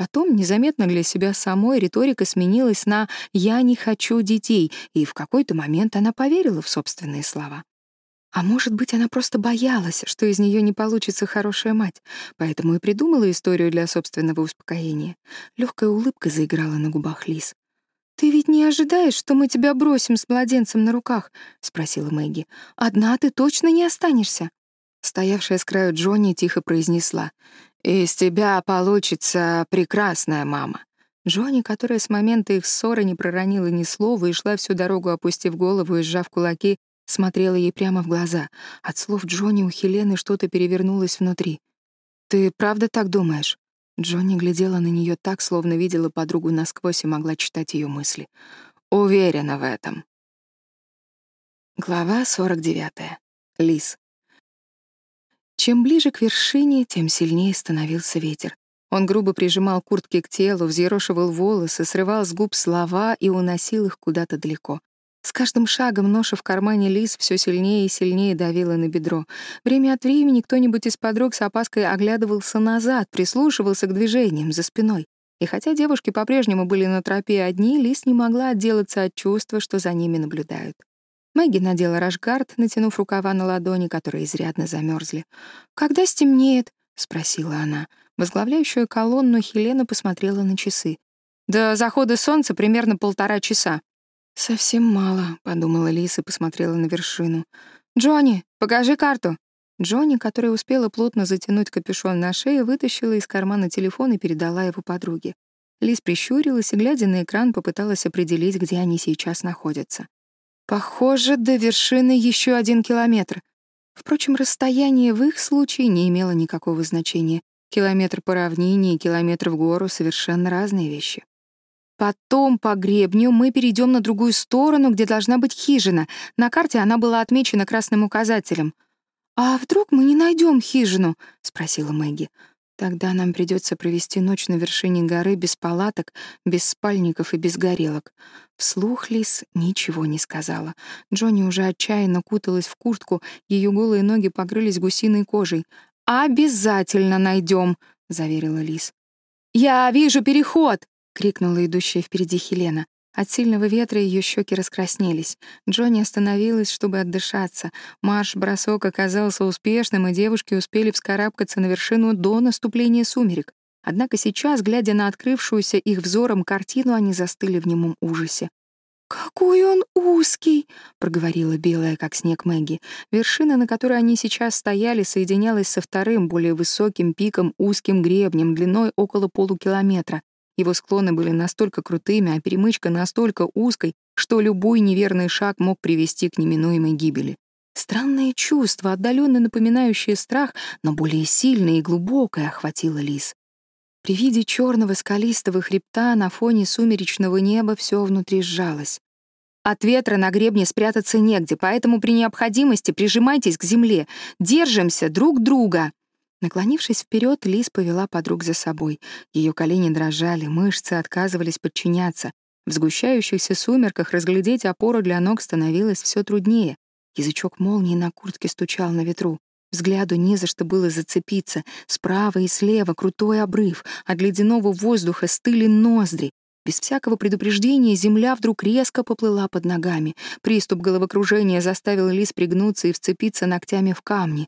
это не ее, о чем оповестила всех близких и родных. Потом, незаметно для себя самой, риторика сменилась на «я не хочу детей», и в какой-то момент она поверила в собственные слова. А может быть, она просто боялась, что из нее не получится хорошая мать, поэтому и придумала историю для собственного успокоения. Легкая улыбка заиграла на губах Лиз. «Ты ведь не ожидаешь, что мы тебя бросим с младенцем на руках?» — спросила Мэгги. «Одна ты точно не останешься». Стоявшая с краю Джонни тихо произнесла. «Из тебя получится прекрасная мама». Джонни, которая с момента их ссоры не проронила ни слова и шла всю дорогу, опустив голову и сжав кулаки, смотрела ей прямо в глаза. Чем ближе к вершине, тем сильнее становился ветер. Он грубо прижимал куртки к телу, взъерошивал волосы, срывал с губ слова и уносил их куда-то далеко. С каждым шагом ноша в кармане лис все сильнее и сильнее давила на бедро. Время от времени кто-нибудь из подруг с опаской оглядывался назад, прислушивался к движениям за спиной. И хотя девушки по-прежнему были на тропе одни, Лис не могла отделаться от чувства, что за ними наблюдают. Мэгги надела рашгард, натянув рукава на ладони, которые изрядно замерзли. «Когда стемнеет?» — спросила она. Возглавляющую колонну Хелена посмотрела на часы. «До захода солнца примерно полтора часа», «Совсем мало», — подумала Лиз и посмотрела на вершину. «Джонни, покажи карту!» Джонни, которая успела плотно затянуть капюшон на шее, вытащила из кармана телефон и передала его подруге. Лиз прищурилась и, глядя на экран, попыталась определить, где они сейчас находятся. «Похоже, до вершины еще один километр». Впрочем, расстояние в их случае не имело никакого значения. Километр по равнине и километр в гору — совершенно разные вещи. Потом по гребню мы перейдем на другую сторону, где должна быть хижина. На карте она была отмечена красным указателем. «А вдруг мы не найдем хижину?» — спросила Мэгги. «Тогда нам придется провести ночь на вершине горы без палаток, без спальников и без горелок». Вслух Лис ничего не сказала. Джонни уже отчаянно куталась в куртку, ее голые ноги покрылись гусиной кожей. «Обязательно найдем», — заверила Лис. «Я вижу переход!» — крикнула идущая впереди Хелена. От сильного ветра ее щеки раскраснелись. Джонни остановилась, чтобы отдышаться. Марш-бросок оказался успешным, и девушки успели вскарабкаться на вершину до наступления сумерек. Однако сейчас, глядя на открывшуюся их взором картину, они застыли в немом ужасе. «Какой он узкий!» — проговорила белая, как снег Мэгги. Вершина, на которой они сейчас стояли, соединялась со вторым, более высоким пиком, узким гребнем, длиной около полукилометра. Его склоны были настолько крутыми, а перемычка настолько узкой, что любой неверный шаг мог привести к неминуемой гибели. Странное чувство, отдаленно напоминающее страх, но более сильное и глубокое, охватило Лис. При виде черного скалистого хребта на фоне сумеречного неба все внутри сжалось. От ветра на гребне спрятаться негде, поэтому при необходимости прижимайтесь к земле, держимся друг друга. Наклонившись вперед, Лиз повела подруг за собой. Ее колени дрожали, мышцы отказывались подчиняться. В сгущающихся сумерках разглядеть опору для ног становилось все труднее. Язычок молнии на куртке стучал на ветру. Взгляду не за что было зацепиться. Справа и слева крутой обрыв. От ледяного воздуха стыли ноздри. Без всякого предупреждения земля вдруг резко поплыла под ногами. Приступ головокружения заставил Лис пригнуться и вцепиться ногтями в камни.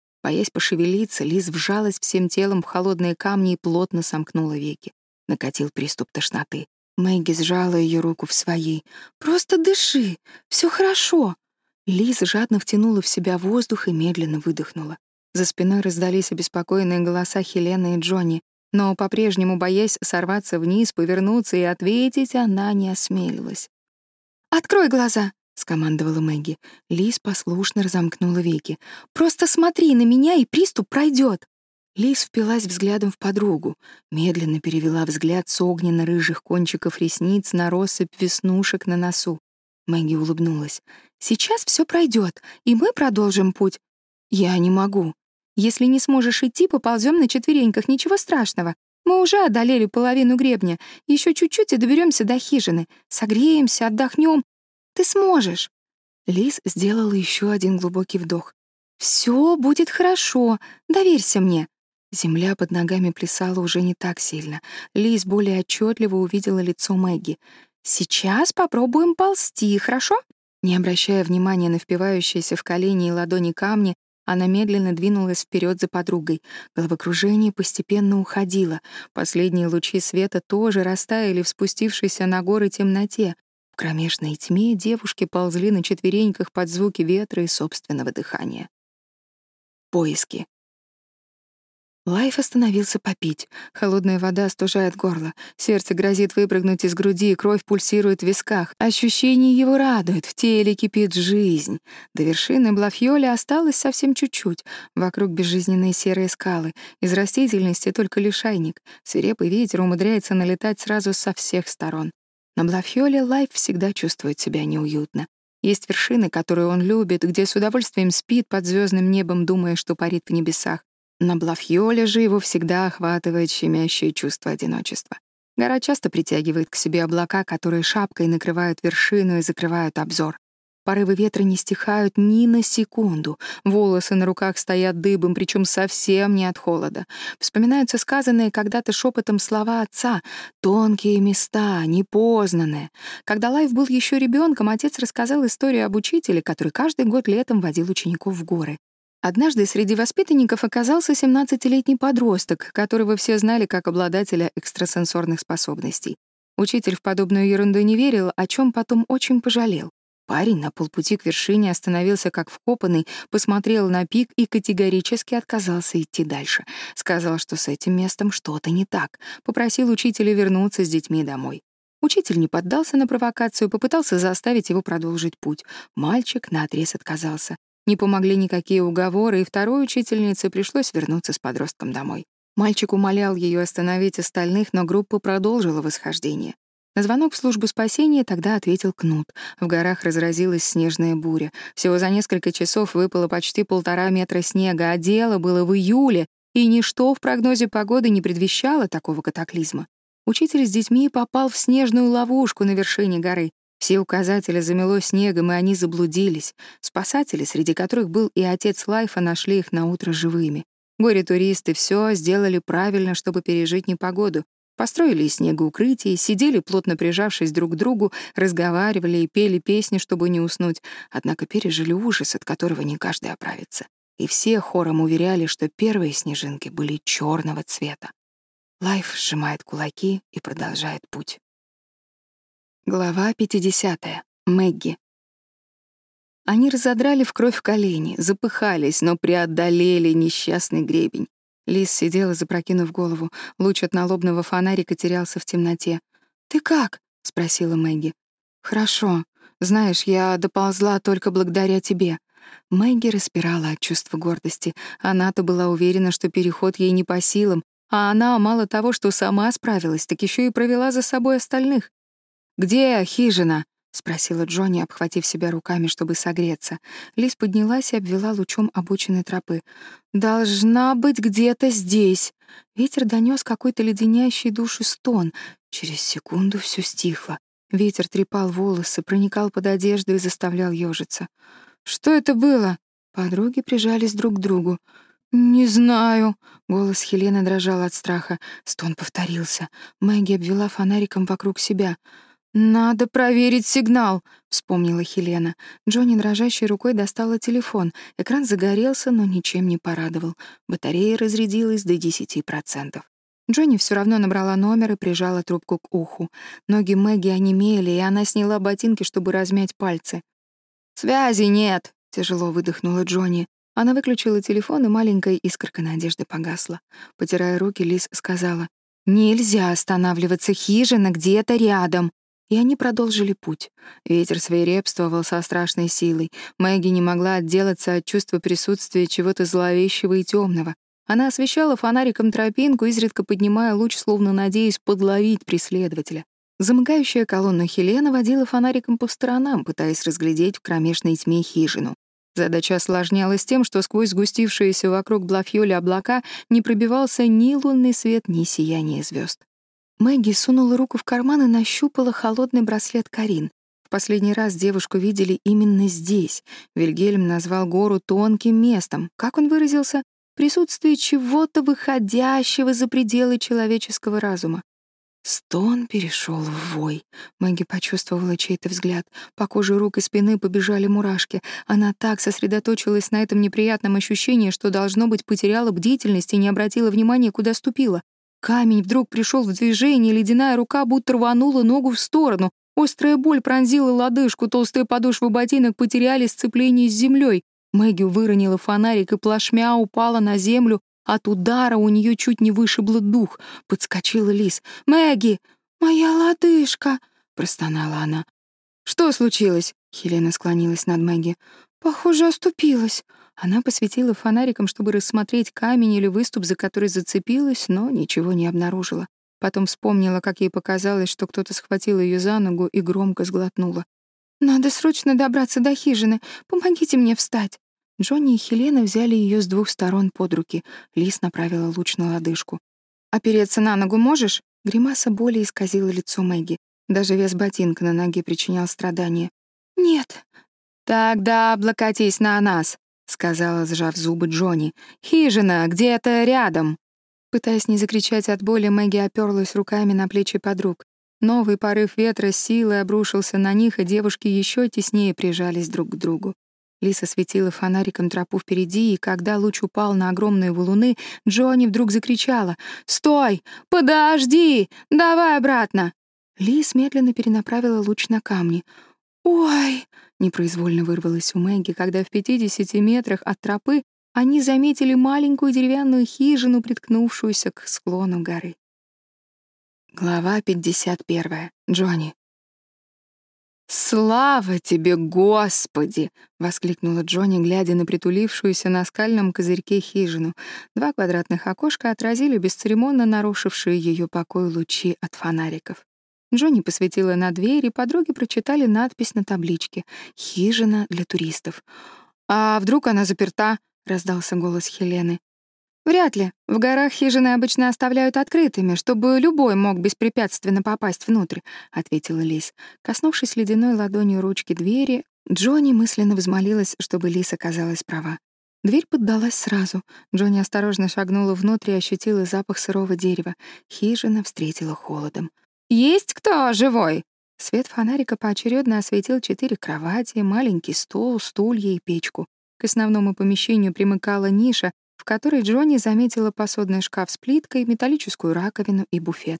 Ее прошиб холодный пот, дыхание стало поверхностным и частым. «В чем дело?» — спросила Мэгги. Лис с этим состоянием столкнулась впервые в жизни, и все же она инстинктивно определилась, с чем имеет дело. «Горная болезнь», Пугающее ощущение неустойчивости только усиливалось, и хотя она по-прежнему чувствовала почву под ногами, ей казалось, что земля вертится и норовит стряхнуть ее с гребня. Боясь пошевелиться, Лиз вжалась всем телом в холодные камни и плотно сомкнула веки. Накатил приступ тошноты. Мэгги сжала ее руку в своей. «Просто дыши, все хорошо». Лиз жадно втянула в себя воздух и медленно выдохнула. За спиной раздались обеспокоенные голоса Хелены и Джонни. Но, по-прежнему боясь сорваться вниз, повернуться и ответить, она не осмелилась. «Открой глаза!» — скомандовала Мэгги. Лиз послушно разомкнула веки. «Просто смотри на меня, и приступ пройдет. Лиз впилась взглядом в подругу, медленно перевела взгляд с огненно-рыжих кончиков ресниц на россыпь веснушек на носу. Мэгги улыбнулась. «Сейчас все пройдет, и мы продолжим путь». «Я не могу», если не сможешь идти, поползем на четвереньках, ничего страшного. Мы уже одолели половину гребня. Еще чуть-чуть и доберемся до хижины. Согреемся, отдохнем. Ты сможешь. Лиз сделала еще один глубокий вдох. Все будет хорошо. Доверься мне. Земля под ногами плясала уже не так сильно. Лиз более отчетливо увидела лицо Мэгги. Сейчас попробуем ползти, хорошо? Не обращая внимания на впивающиеся в колени и ладони камни, она медленно двинулась вперед за подругой. Головокружение постепенно уходило. Последние лучи света тоже растаяли в спустившейся на горы темноте. В кромешной тьме девушки ползли на четвереньках под звуки ветра и собственного дыхания. Поиски. Лайф остановился попить. Холодная вода остужает горло. Сердце грозит выпрыгнуть из груди, кровь пульсирует в висках. Ощущения его радуют, в теле кипит жизнь. До вершины Блафьоля осталось совсем чуть-чуть. Вокруг безжизненные серые скалы. Из растительности только лишайник. Свирепый ветер умудряется налетать сразу со всех сторон. На Блафьоле Лайф всегда чувствует себя неуютно. Есть вершины, которые он любит, где с удовольствием спит под звездным небом, думая, что парит в небесах. На Блафьоле же его всегда охватывает щемящее чувство одиночества. Гора часто притягивает к себе облака, которые шапкой накрывают вершину и закрывают обзор. Порывы ветра не стихают ни на секунду. Волосы на руках стоят дыбом, причем совсем не от холода. Вспоминаются сказанные когда-то шепотом слова отца «тонкие места, непознанные». Когда Лайф был еще ребенком, отец рассказал историю об учителе, который каждый год летом водил учеников в горы. Однажды среди воспитанников оказался 17-летний подросток, которого все знали как обладателя экстрасенсорных способностей. Учитель в подобную ерунду не верил, о чем потом очень пожалел. Парень на полпути к вершине остановился как вкопанный, посмотрел на пик и категорически отказался идти дальше. Сказал, что с этим местом что-то не так. Попросил учителя вернуться с детьми домой. Учитель не поддался на провокацию, попытался заставить его продолжить путь. Мальчик наотрез отказался. Не помогли никакие уговоры, и второй учительнице пришлось вернуться с подростком домой. Мальчик умолял ее остановить остальных, но группа продолжила восхождение. На звонок в службу спасения тогда ответил Кнут. В горах разразилась снежная буря. Всего за несколько часов выпало почти полтора метра снега, а дело было в июле, и ничто в прогнозе погоды не предвещало такого катаклизма. Учитель с детьми попал в снежную ловушку на вершине горы. Все указатели замело снегом, и они заблудились. Спасатели, среди которых был и отец Лайфа, нашли их на утро живыми. Горе-туристы все сделали правильно, чтобы пережить непогоду. Построили из снега укрытие, сидели, плотно прижавшись друг к другу, разговаривали и пели песни, чтобы не уснуть, однако пережили ужас, от которого не каждый оправится. И все хором уверяли, что первые снежинки были черного цвета. Лайф сжимает кулаки и продолжает путь. Глава 50. Мэгги. Они разодрали в кровь колени, запыхались, но преодолели несчастный гребень. Лис сидела, запрокинув голову. Луч от налобного фонарика терялся в темноте. «Ты как?» — спросила Мэгги. «Хорошо. Знаешь, я доползла только благодаря тебе». Мэгги распирала от чувства гордости. Она-то была уверена, что переход ей не по силам, а она мало того, что сама справилась, так еще и провела за собой остальных. «Где хижина?» — спросила Джонни, обхватив себя руками, чтобы согреться. Лиз поднялась и обвела лучом обочины тропы. «Должна быть где-то здесь!» Ветер донес какой-то леденящий душу стон. Через секунду все стихло. Ветер трепал волосы, проникал под одежду и заставлял ежиться. «Что это было?» Подруги прижались друг к другу. «Не знаю». Голос Хелены дрожал от страха. Стон повторился. Мэгги обвела фонариком вокруг себя. «Надо проверить сигнал», — вспомнила Хелена. Джонни дрожащей рукой достала телефон. Экран загорелся, но ничем не порадовал. Батарея разрядилась до 10%. Джонни все равно набрала номер и прижала трубку к уху. Ноги Мэгги онемели, и она сняла ботинки, чтобы размять пальцы. «Связи нет», — тяжело выдохнула Джонни. Она выключила телефон, и маленькая искорка надежды погасла. Потирая руки, Лиз сказала, «Нельзя останавливаться, хижина где-то рядом» и они продолжили путь. Ветер свирепствовал со страшной силой. Мэгги не могла отделаться от чувства присутствия чего-то зловещего и темного. Она освещала фонариком тропинку, изредка поднимая луч, словно надеясь подловить преследователя. Замыкающая колонна Хелена водила фонариком по сторонам, пытаясь разглядеть в кромешной тьме хижину. Задача осложнялась тем, что сквозь сгустившиеся вокруг Блафьоли облака не пробивался ни лунный свет, ни сияние звезд. Мэгги сунула руку в карман и нащупала холодный браслет Карин. В последний раз девушку видели именно здесь. Вильгельм назвал гору тонким местом. Как он выразился? Присутствие чего-то выходящего за пределы человеческого разума. Стон перешел в вой. Мэгги почувствовала чей-то взгляд. По коже рук и спины побежали мурашки. Она так сосредоточилась на этом неприятном ощущении, что, должно быть, потеряла бдительность и не обратила внимания, куда ступила. Камень вдруг пришел в движение, ледяная рука будто рванула ногу в сторону. Острая боль пронзила лодыжку, толстые подошвы ботинок потеряли сцепление с землей. Мэгги выронила фонарик и плашмя упала на землю. От удара у нее чуть не вышибло дух. Подскочила Лис. «Мэгги! Моя лодыжка!» — простонала она. «Что случилось?» — Хелена склонилась над Мэгги. «Похоже, оступилась». Она посветила фонариком, чтобы рассмотреть камень или выступ, за который зацепилась, но ничего не обнаружила. Потом вспомнила, как ей показалось, что кто-то схватил ее за ногу и громко сглотнула. «Надо срочно добраться до хижины. Помогите мне встать». Джонни и Хелена взяли ее с двух сторон под руки. Лис направила луч на лодыжку. «Опереться на ногу можешь?» Гримаса боли исказила лицо Мэгги. Даже вес ботинка на ноге причинял страдания. «Нет». «Тогда облокотись на нас», сказала, сжав зубы Джонни. «Хижина где-то рядом!» Пытаясь не закричать от боли, Мэгги оперлась руками на плечи подруг. Новый порыв ветра с силой обрушился на них, и девушки еще теснее прижались друг к другу. Лиса светила фонариком тропу впереди, и когда луч упал на огромные валуны, Джонни вдруг закричала «Стой! Подожди! Давай обратно!» Лис медленно перенаправила луч на камни. «Ой!» Непроизвольно вырвалось у Мэгги, когда в 50 метрах от тропы они заметили маленькую деревянную хижину, приткнувшуюся к склону горы. Глава 51. Джонни. «Слава тебе, Господи!» — воскликнула Джонни, глядя на притулившуюся на скальном козырьке хижину. Два квадратных окошка отразили бесцеремонно нарушившие ее покой лучи от фонариков. Джонни посветила на дверь, и подруги прочитали надпись на табличке «Хижина для туристов». «А вдруг она заперта?» — раздался голос Хелены. «Вряд ли. В горах хижины обычно оставляют открытыми, чтобы любой мог беспрепятственно попасть внутрь», — ответила Лис. Коснувшись ледяной ладонью ручки двери, Джонни мысленно взмолилась, чтобы Лис оказалась права. Дверь поддалась сразу. Джонни осторожно шагнула внутрь и ощутила запах сырого дерева. Хижина встретила холодом. «Есть кто живой?» Свет фонарика поочередно осветил четыре кровати, маленький стол, стулья и печку. К основному помещению примыкала ниша, в которой Джонни заметила посудный шкаф с плиткой, металлическую раковину и буфет.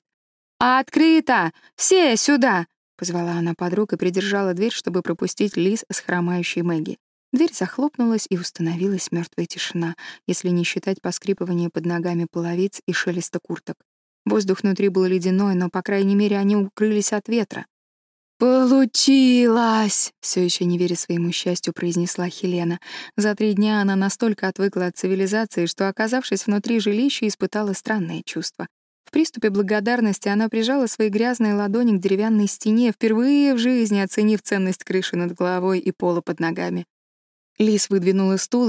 «Открыто! Все сюда!» — позвала она подруг и придержала дверь, чтобы пропустить Лиз с хромающей Мэгги. Дверь захлопнулась, и установилась мертвая тишина, если не считать поскрипывания под ногами половиц и шелеста курток. Воздух внутри был ледяной, но, по крайней мере, они укрылись от ветра. «Получилось!» — все еще не веря своему счастью, произнесла Хелена. За три дня она настолько отвыкла от цивилизации, что, оказавшись внутри жилища, испытала странное чувство. В приступе благодарности она прижала свои грязные ладони к деревянной стене, впервые в жизни оценив ценность крыши над головой и пола под ногами. Лис выдвинула стул и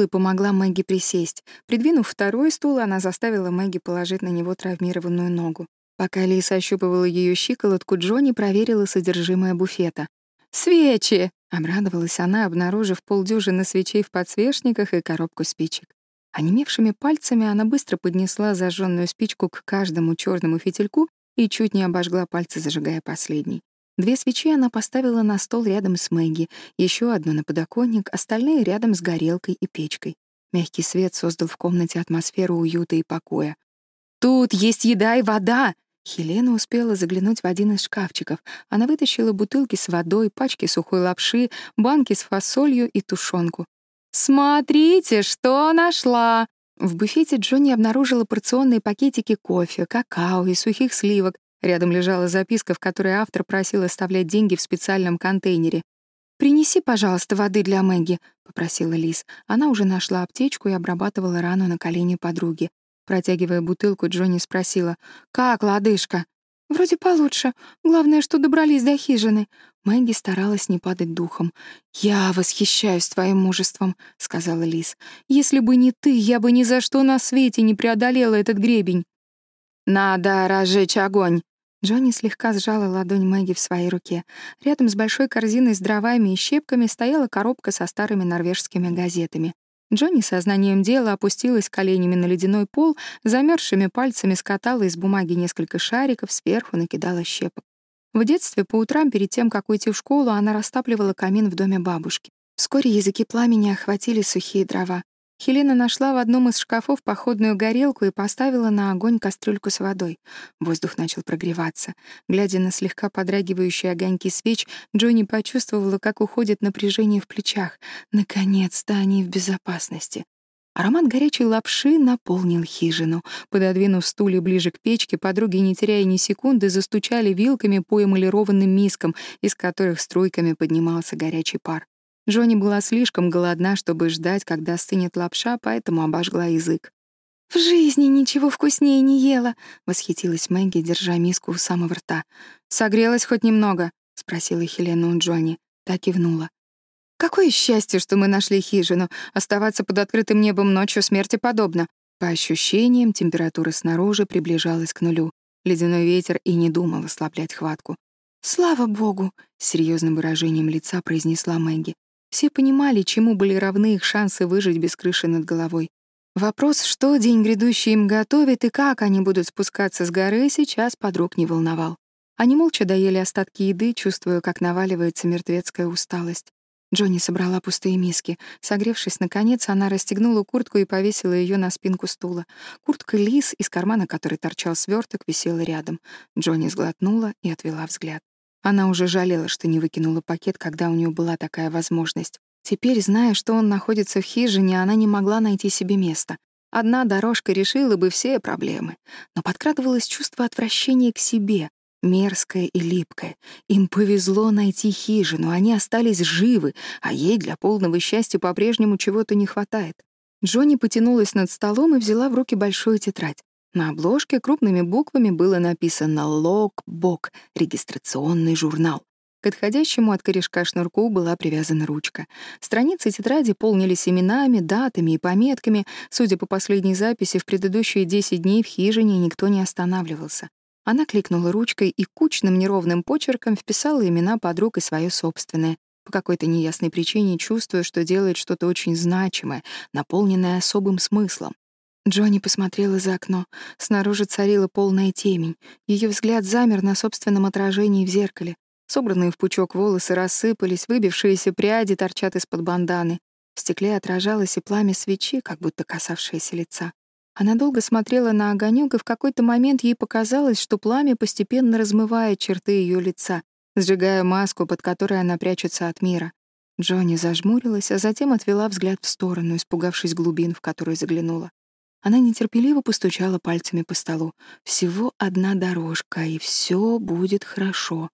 помогла Мэгги присесть. Придвинув второй стул, она заставила Мэгги положить на него травмированную ногу. Пока Лис ощупывала ее щиколотку, Джонни проверила содержимое буфета. «Свечи!» — обрадовалась она, обнаружив полдюжины свечей в подсвечниках и коробку спичек. Онемевшими пальцами она быстро поднесла зажженную спичку к каждому черному фитильку и чуть не обожгла пальцы, зажигая последний. Две свечи она поставила на стол рядом с Мэгги, еще одну на подоконник, остальные рядом с горелкой и печкой. Мягкий свет создал в комнате атмосферу уюта и покоя. «Тут есть еда и вода!» Хелена успела заглянуть в один из шкафчиков. Она вытащила бутылки с водой, пачки сухой лапши, банки с фасолью и тушенку. «Смотрите, что нашла!» В буфете Джонни обнаружила порционные пакетики кофе, какао и сухих сливок, Рядом лежала записка, в которой автор просил оставлять деньги в специальном контейнере. «Принеси, пожалуйста, воды для Мэгги», — попросила Лиз. Она уже нашла аптечку и обрабатывала рану на колене подруги. Протягивая бутылку, Джонни спросила. «Как, лодыжка?» «Вроде получше. Главное, что добрались до хижины». Мэгги старалась не падать духом. «Я восхищаюсь твоим мужеством», — сказала Лиз. «Если бы не ты, я бы ни за что на свете не преодолела этот гребень». «Надо разжечь огонь», Джонни слегка сжала ладонь Мэгги в своей руке. Рядом с большой корзиной с дровами и щепками стояла коробка со старыми норвежскими газетами. Джонни сознанием дела опустилась коленями на ледяной пол, замерзшими пальцами скатала из бумаги несколько шариков, сверху накидала щепок. В детстве по утрам перед тем, как уйти в школу, она растапливала камин в доме бабушки. Вскоре языки пламени охватили сухие дрова. Хелена нашла в одном из шкафов походную горелку и поставила на огонь кастрюльку с водой. Воздух начал прогреваться. Глядя на слегка подрагивающие огоньки свеч, Джонни почувствовала, как уходит напряжение в плечах. Наконец-то они в безопасности. Аромат горячей лапши наполнил хижину. Пододвинув стулья ближе к печке, подруги, не теряя ни секунды, застучали вилками по эмалированным мискам, из которых струйками поднимался горячий пар. Джонни была слишком голодна, чтобы ждать, когда стынет лапша, поэтому обожгла язык. «В жизни ничего вкуснее не ела», — восхитилась Мэгги, держа миску у самого рта. «Согрелась хоть немного?» — спросила Хелена у Джонни. Так кивнула. «Какое счастье, что мы нашли хижину. Оставаться под открытым небом ночью смерти подобно». По ощущениям, температура снаружи приближалась к нулю. Ледяной ветер и не думал ослаблять хватку. «Слава богу!» — с серьезным выражением лица произнесла Мэгги. Все понимали, чему были равны их шансы выжить без крыши над головой. Вопрос, что день грядущий им готовит и как они будут спускаться с горы, сейчас подруг не волновал. Они молча доели остатки еды, чувствуя, как наваливается мертвецкая усталость. Джонни собрала пустые миски. Согревшись, наконец, она расстегнула куртку и повесила ее на спинку стула. Куртка лис, из кармана которой торчал сверток, висела рядом. Джонни сглотнула и отвела взгляд. Она уже жалела, что не выкинула пакет, когда у нее была такая возможность. Теперь, зная, что он находится в хижине, она не могла найти себе места. Одна дорожка решила бы все проблемы. Но подкрадывалось чувство отвращения к себе, мерзкое и липкое. Им повезло найти хижину, они остались живы, а ей для полного счастья по-прежнему чего-то не хватает. Джонни потянулась над столом и взяла в руки большую тетрадь. На обложке крупными буквами было написано «Лог-Бок» — регистрационный журнал. К отходящему от корешка шнурку была привязана ручка. Страницы тетради полнились именами, датами и пометками. Судя по последней записи, в предыдущие 10 дней в хижине никто не останавливался. Она кликнула ручкой и кучным неровным почерком вписала имена подруг и свое собственное, по какой-то неясной причине чувствуя, что делает что-то очень значимое, наполненное особым смыслом. Джонни посмотрела за окно. Снаружи царила полная темень. Ее взгляд замер на собственном отражении в зеркале. Собранные в пучок волосы рассыпались, выбившиеся пряди торчат из-под банданы. В стекле отражалось и пламя свечи, как будто касавшееся лица. Она долго смотрела на огонек, и в какой-то момент ей показалось, что пламя постепенно размывает черты ее лица, сжигая маску, под которой она прячется от мира. Джонни зажмурилась, а затем отвела взгляд в сторону, испугавшись глубин, в которые заглянула. Она терпеливо постучала пальцами по столу. Всего одна дорожка, и все будет хорошо.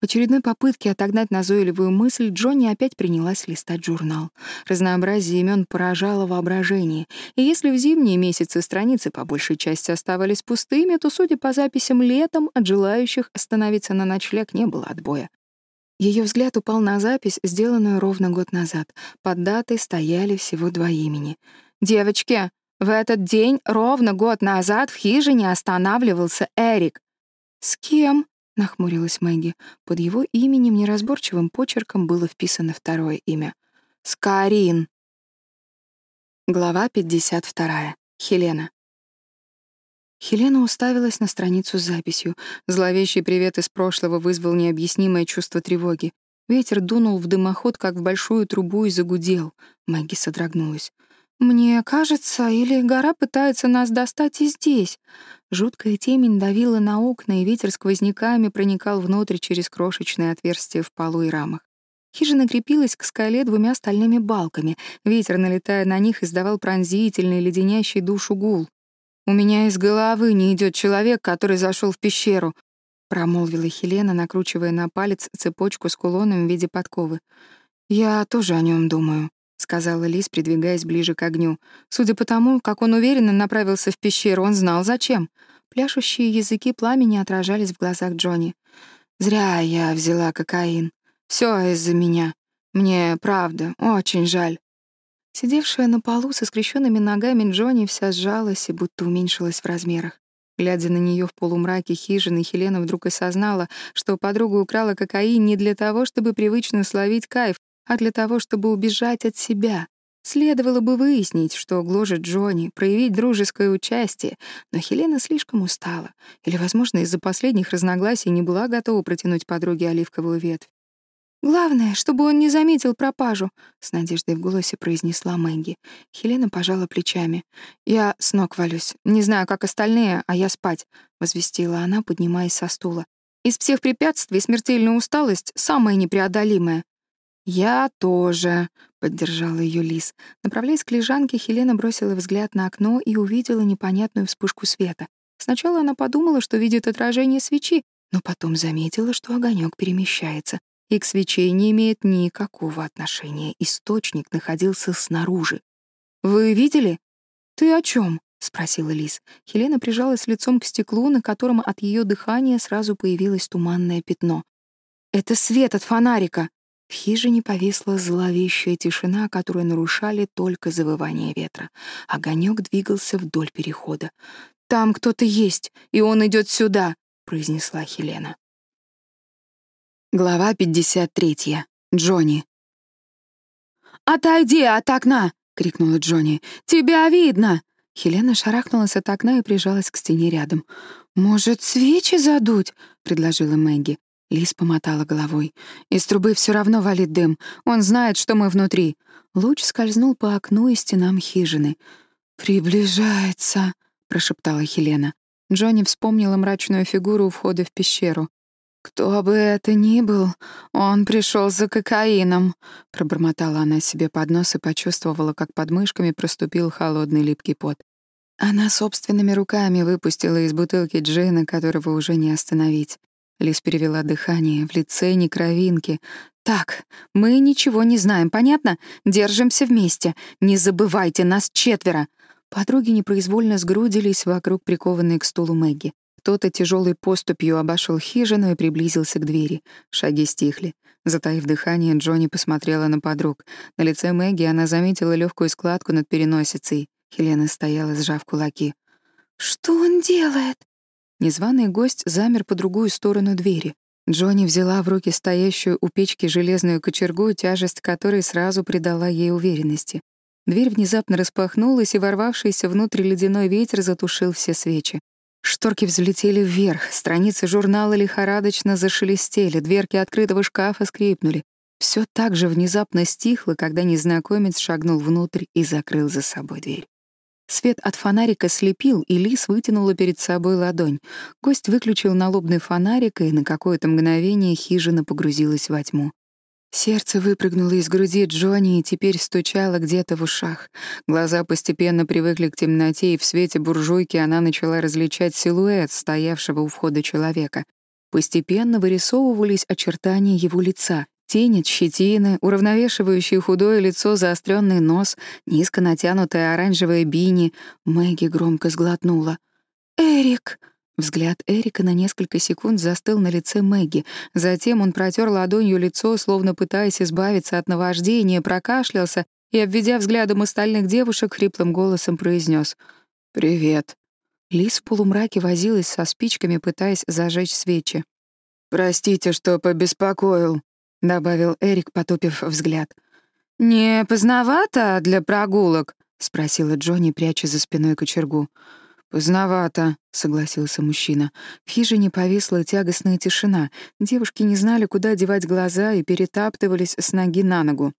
В очередной попытке отогнать назойливую мысль Джонни опять принялась листать журнал. Разнообразие имен поражало воображение, и если в зимние месяцы страницы по большей части оставались пустыми, то, судя по записям, летом от желающих остановиться на ночлег не было отбоя. Ее взгляд упал на запись, сделанную ровно год назад. Под датой стояли всего два имени. «Девочки!» в этот день ровно год назад в хижине останавливался Эрик». «С кем?» — нахмурилась Мэгги. Под его именем неразборчивым почерком было вписано второе имя. «Скарин». Глава 52. Хелена. Хелена уставилась на страницу с записью. Зловещий привет из прошлого вызвал необъяснимое чувство тревоги. Ветер дунул в дымоход, как в большую трубу, и загудел. Мэгги содрогнулась. Мне кажется, или гора пытается нас достать и здесь. Жуткая темень давила на окна, и ветер сквозняками проникал внутрь через крошечные отверстия в полу и рамах. Хижина крепилась к скале двумя стальными балками. Ветер, налетая на них, издавал пронзительный, леденящий душу гул. «У меня из головы не идет человек, который зашел в пещеру», — промолвила Хелена, накручивая на палец цепочку с кулоном в виде подковы. «Я тоже о нем думаю». сказала Лис, придвигаясь ближе к огню. Судя по тому, как он уверенно направился в пещеру, он знал, зачем. Пляшущие языки пламени отражались в глазах Джонни. «Зря я взяла кокаин. Все из-за меня. Мне, правда, очень жаль». Сидевшая на полу со скрещенными ногами Джонни вся сжалась и будто уменьшилась в размерах. Глядя на нее в полумраке хижины, Хелена вдруг осознала, что подруга украла кокаин не для того, чтобы привычно словить кайф, а для того, чтобы убежать от себя. Следовало бы выяснить, что гложет Джонни, проявить дружеское участие, но Хелена слишком устала, или, возможно, из-за последних разногласий не была готова протянуть подруге оливковую ветвь. «Главное, чтобы он не заметил пропажу», — с надеждой в голосе произнесла Мэнги. Хелена пожала плечами. «Я с ног валюсь. Не знаю, как остальные, а я спать», — возвестила она, поднимаясь со стула. «Из всех препятствий смертельная усталость — самая непреодолимая. «Я тоже», — поддержала ее Лис. Направляясь к лежанке, Хелена бросила взгляд на окно и увидела непонятную вспышку света. Сначала она подумала, что видит отражение свечи, но потом заметила, что огонек перемещается, и к свече не имеет никакого отношения. Источник находился снаружи. «Вы видели?» «Ты о чем? спросила Лис. Хелена прижалась лицом к стеклу, на котором от ее дыхания сразу появилось туманное пятно. «Это свет от фонарика!» В хижине повисла зловещая тишина, которую нарушали только завывания ветра. Огонек двигался вдоль перехода. «Там кто-то есть, и он идет сюда», — произнесла Хелена. Глава 53. Джонни. «Отойди от окна!» — крикнула Джонни. «Тебя видно!» Хелена шарахнулась от окна и прижалась к стене рядом. «Может, свечи задуть?» — предложила Мэгги. Лис помотала головой. «Из трубы все равно валит дым. Он знает, что мы внутри». Луч скользнул по окну и стенам хижины. «Приближается», — прошептала Хелена. Джонни вспомнила мрачную фигуру у входа в пещеру. «Кто бы это ни был, он пришел за кокаином», — пробормотала она себе под нос и почувствовала, как под мышками проступил холодный липкий пот. Она собственными руками выпустила из бутылки джина, которого уже не остановить. Лис Лис перевела дыхание, в лице ни кровинки. «Так, мы ничего не знаем, понятно? Держимся вместе. Не забывайте, нас четверо!» Подруги непроизвольно сгрудились вокруг прикованной к стулу Мэгги. Кто-то тяжелой поступью обошел хижину и приблизился к двери. Шаги стихли. Затаив дыхание, Джонни посмотрела на подруг. На лице Мэгги она заметила легкую складку над переносицей. Хелена стояла, сжав кулаки. «Что он делает?» Незваный гость замер по другую сторону двери. Джонни взяла в руки стоящую у печки железную кочергу, тяжесть которой сразу придала ей уверенности. Дверь внезапно распахнулась, и ворвавшийся внутрь ледяной ветер затушил все свечи. Шторки взлетели вверх, страницы журнала лихорадочно зашелестели, дверки открытого шкафа скрипнули. Все так же внезапно стихло, когда незнакомец шагнул внутрь и закрыл за собой дверь. Свет от фонарика слепил, и Лис вытянула перед собой ладонь. Гость выключил налобный фонарик, и на какое-то мгновение хижина погрузилась во тьму. Сердце выпрыгнуло из груди Джонни и теперь стучало где-то в ушах. Глаза постепенно привыкли к темноте, и в свете буржуйки она начала различать силуэт стоявшего у входа человека. Постепенно вырисовывались очертания его лица. Тени от щетины, уравновешивающие худое лицо, заостренный нос, низко натянутая оранжевая бини. Мэгги громко сглотнула. «Эрик!» Взгляд Эрика на несколько секунд застыл на лице Мэгги. Затем он протер ладонью лицо, словно пытаясь избавиться от наваждения, прокашлялся и, обведя взглядом остальных девушек, хриплым голосом произнес: «Привет». Лис в полумраке возилась со спичками, пытаясь зажечь свечи. «Простите, что побеспокоил», — добавил Эрик, потупив взгляд. «Не поздновато для прогулок?» — спросила Джонни, пряча за спиной кочергу. «Поздновато», — согласился мужчина. В хижине повисла тягостная тишина. Девушки не знали, куда девать глаза и перетаптывались с ноги на ногу.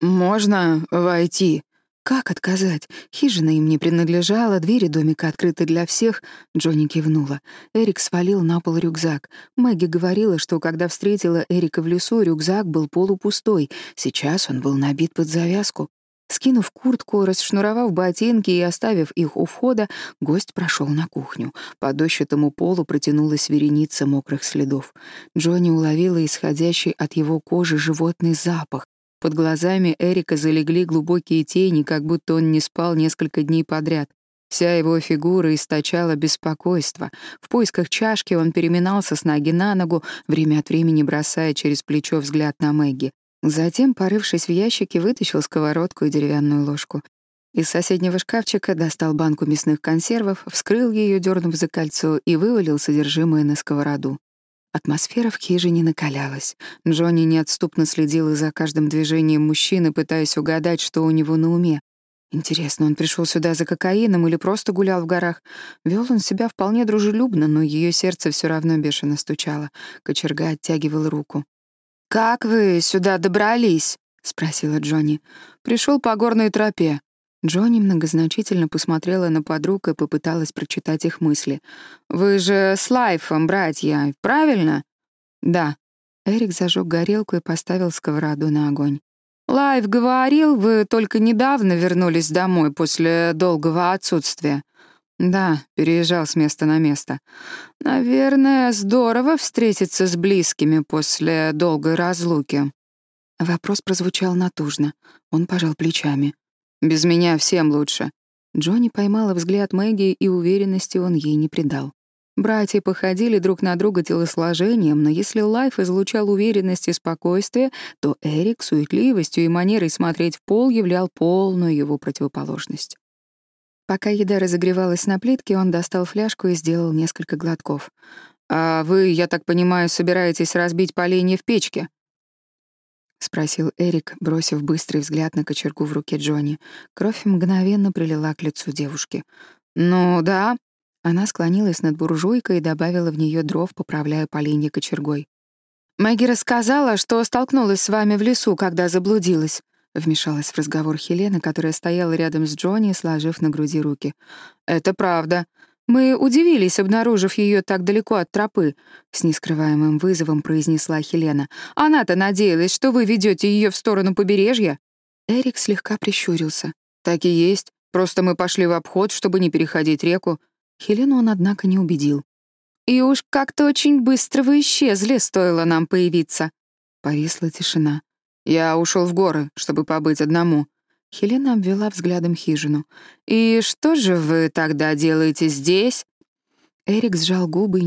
«Можно войти?» Как отказать? Хижина им не принадлежала, двери домика открыты для всех. Джонни кивнула. Эрик свалил на пол рюкзак. Мэгги говорила, что когда встретила Эрика в лесу, рюкзак был полупустой. Сейчас он был набит под завязку. Скинув куртку, расшнуровав ботинки и оставив их у входа, гость прошел на кухню. По дощатому полу протянулась вереница мокрых следов. Джонни уловила исходящий от его кожи животный запах, Под глазами Эрика залегли глубокие тени, как будто он не спал несколько дней подряд. Вся его фигура источала беспокойство. В поисках чашки он переминался с ноги на ногу, время от времени бросая через плечо взгляд на Мэгги. Затем, порывшись в ящике, вытащил сковородку и деревянную ложку. Из соседнего шкафчика достал банку мясных консервов, вскрыл ее, дернув за кольцо, и вывалил содержимое на сковороду. Атмосфера в хижине накалялась. Джонни неотступно следила за каждым движением мужчины, пытаясь угадать, что у него на уме. Интересно, он пришел сюда за кокаином или просто гулял в горах? Вел он себя вполне дружелюбно, но ее сердце все равно бешено стучало. Кочерга оттягивал руку. «Как вы сюда добрались?» — спросила Джонни. Пришел по горной тропе». Джонни многозначительно посмотрела на подруг и попыталась прочитать их мысли. «Вы же с Лайфом, братья, правильно?» «Да». Эрик зажег горелку и поставил сковороду на огонь. «Лайф говорил, вы только недавно вернулись домой после долгого отсутствия». Да, переезжал с места на место. Наверное, здорово встретиться с близкими после долгой разлуки. Вопрос прозвучал натужно. Он пожал плечами. Без меня всем лучше. Джонни поймала взгляд Мэгги, и уверенности он ей не придал. Братья походили друг на друга телосложением, но если Лайф излучал уверенность и спокойствие, то Эрик суетливостью и манерой смотреть в пол являл полную его противоположность. Пока еда разогревалась на плитке, он достал фляжку и сделал несколько глотков. «А вы, я так понимаю, собираетесь разбить поленья в печке?» — спросил Эрик, бросив быстрый взгляд на кочергу в руке Джонни. Кровь мгновенно прилила к лицу девушки. «Ну да». Она склонилась над буржуйкой и добавила в нее дров, поправляя поленья кочергой. «Мэгги рассказала, что столкнулась с вами в лесу, когда заблудилась. Вмешалась в разговор Хелена, которая стояла рядом с Джонни, сложив на груди руки. «Это правда. Мы удивились, обнаружив ее так далеко от тропы», — с нескрываемым вызовом произнесла Хелена. «Она-то надеялась, что вы ведете ее в сторону побережья». Эрик слегка прищурился. «Так и есть. Просто мы пошли в обход, чтобы не переходить реку». Хелену он, однако, не убедил. «И уж как-то очень быстро вы исчезли, стоило нам появиться». Повисла тишина. Я ушел в горы, чтобы побыть одному. Хелена обвела взглядом хижину. «И что же вы тогда делаете здесь?» Эрик сжал губы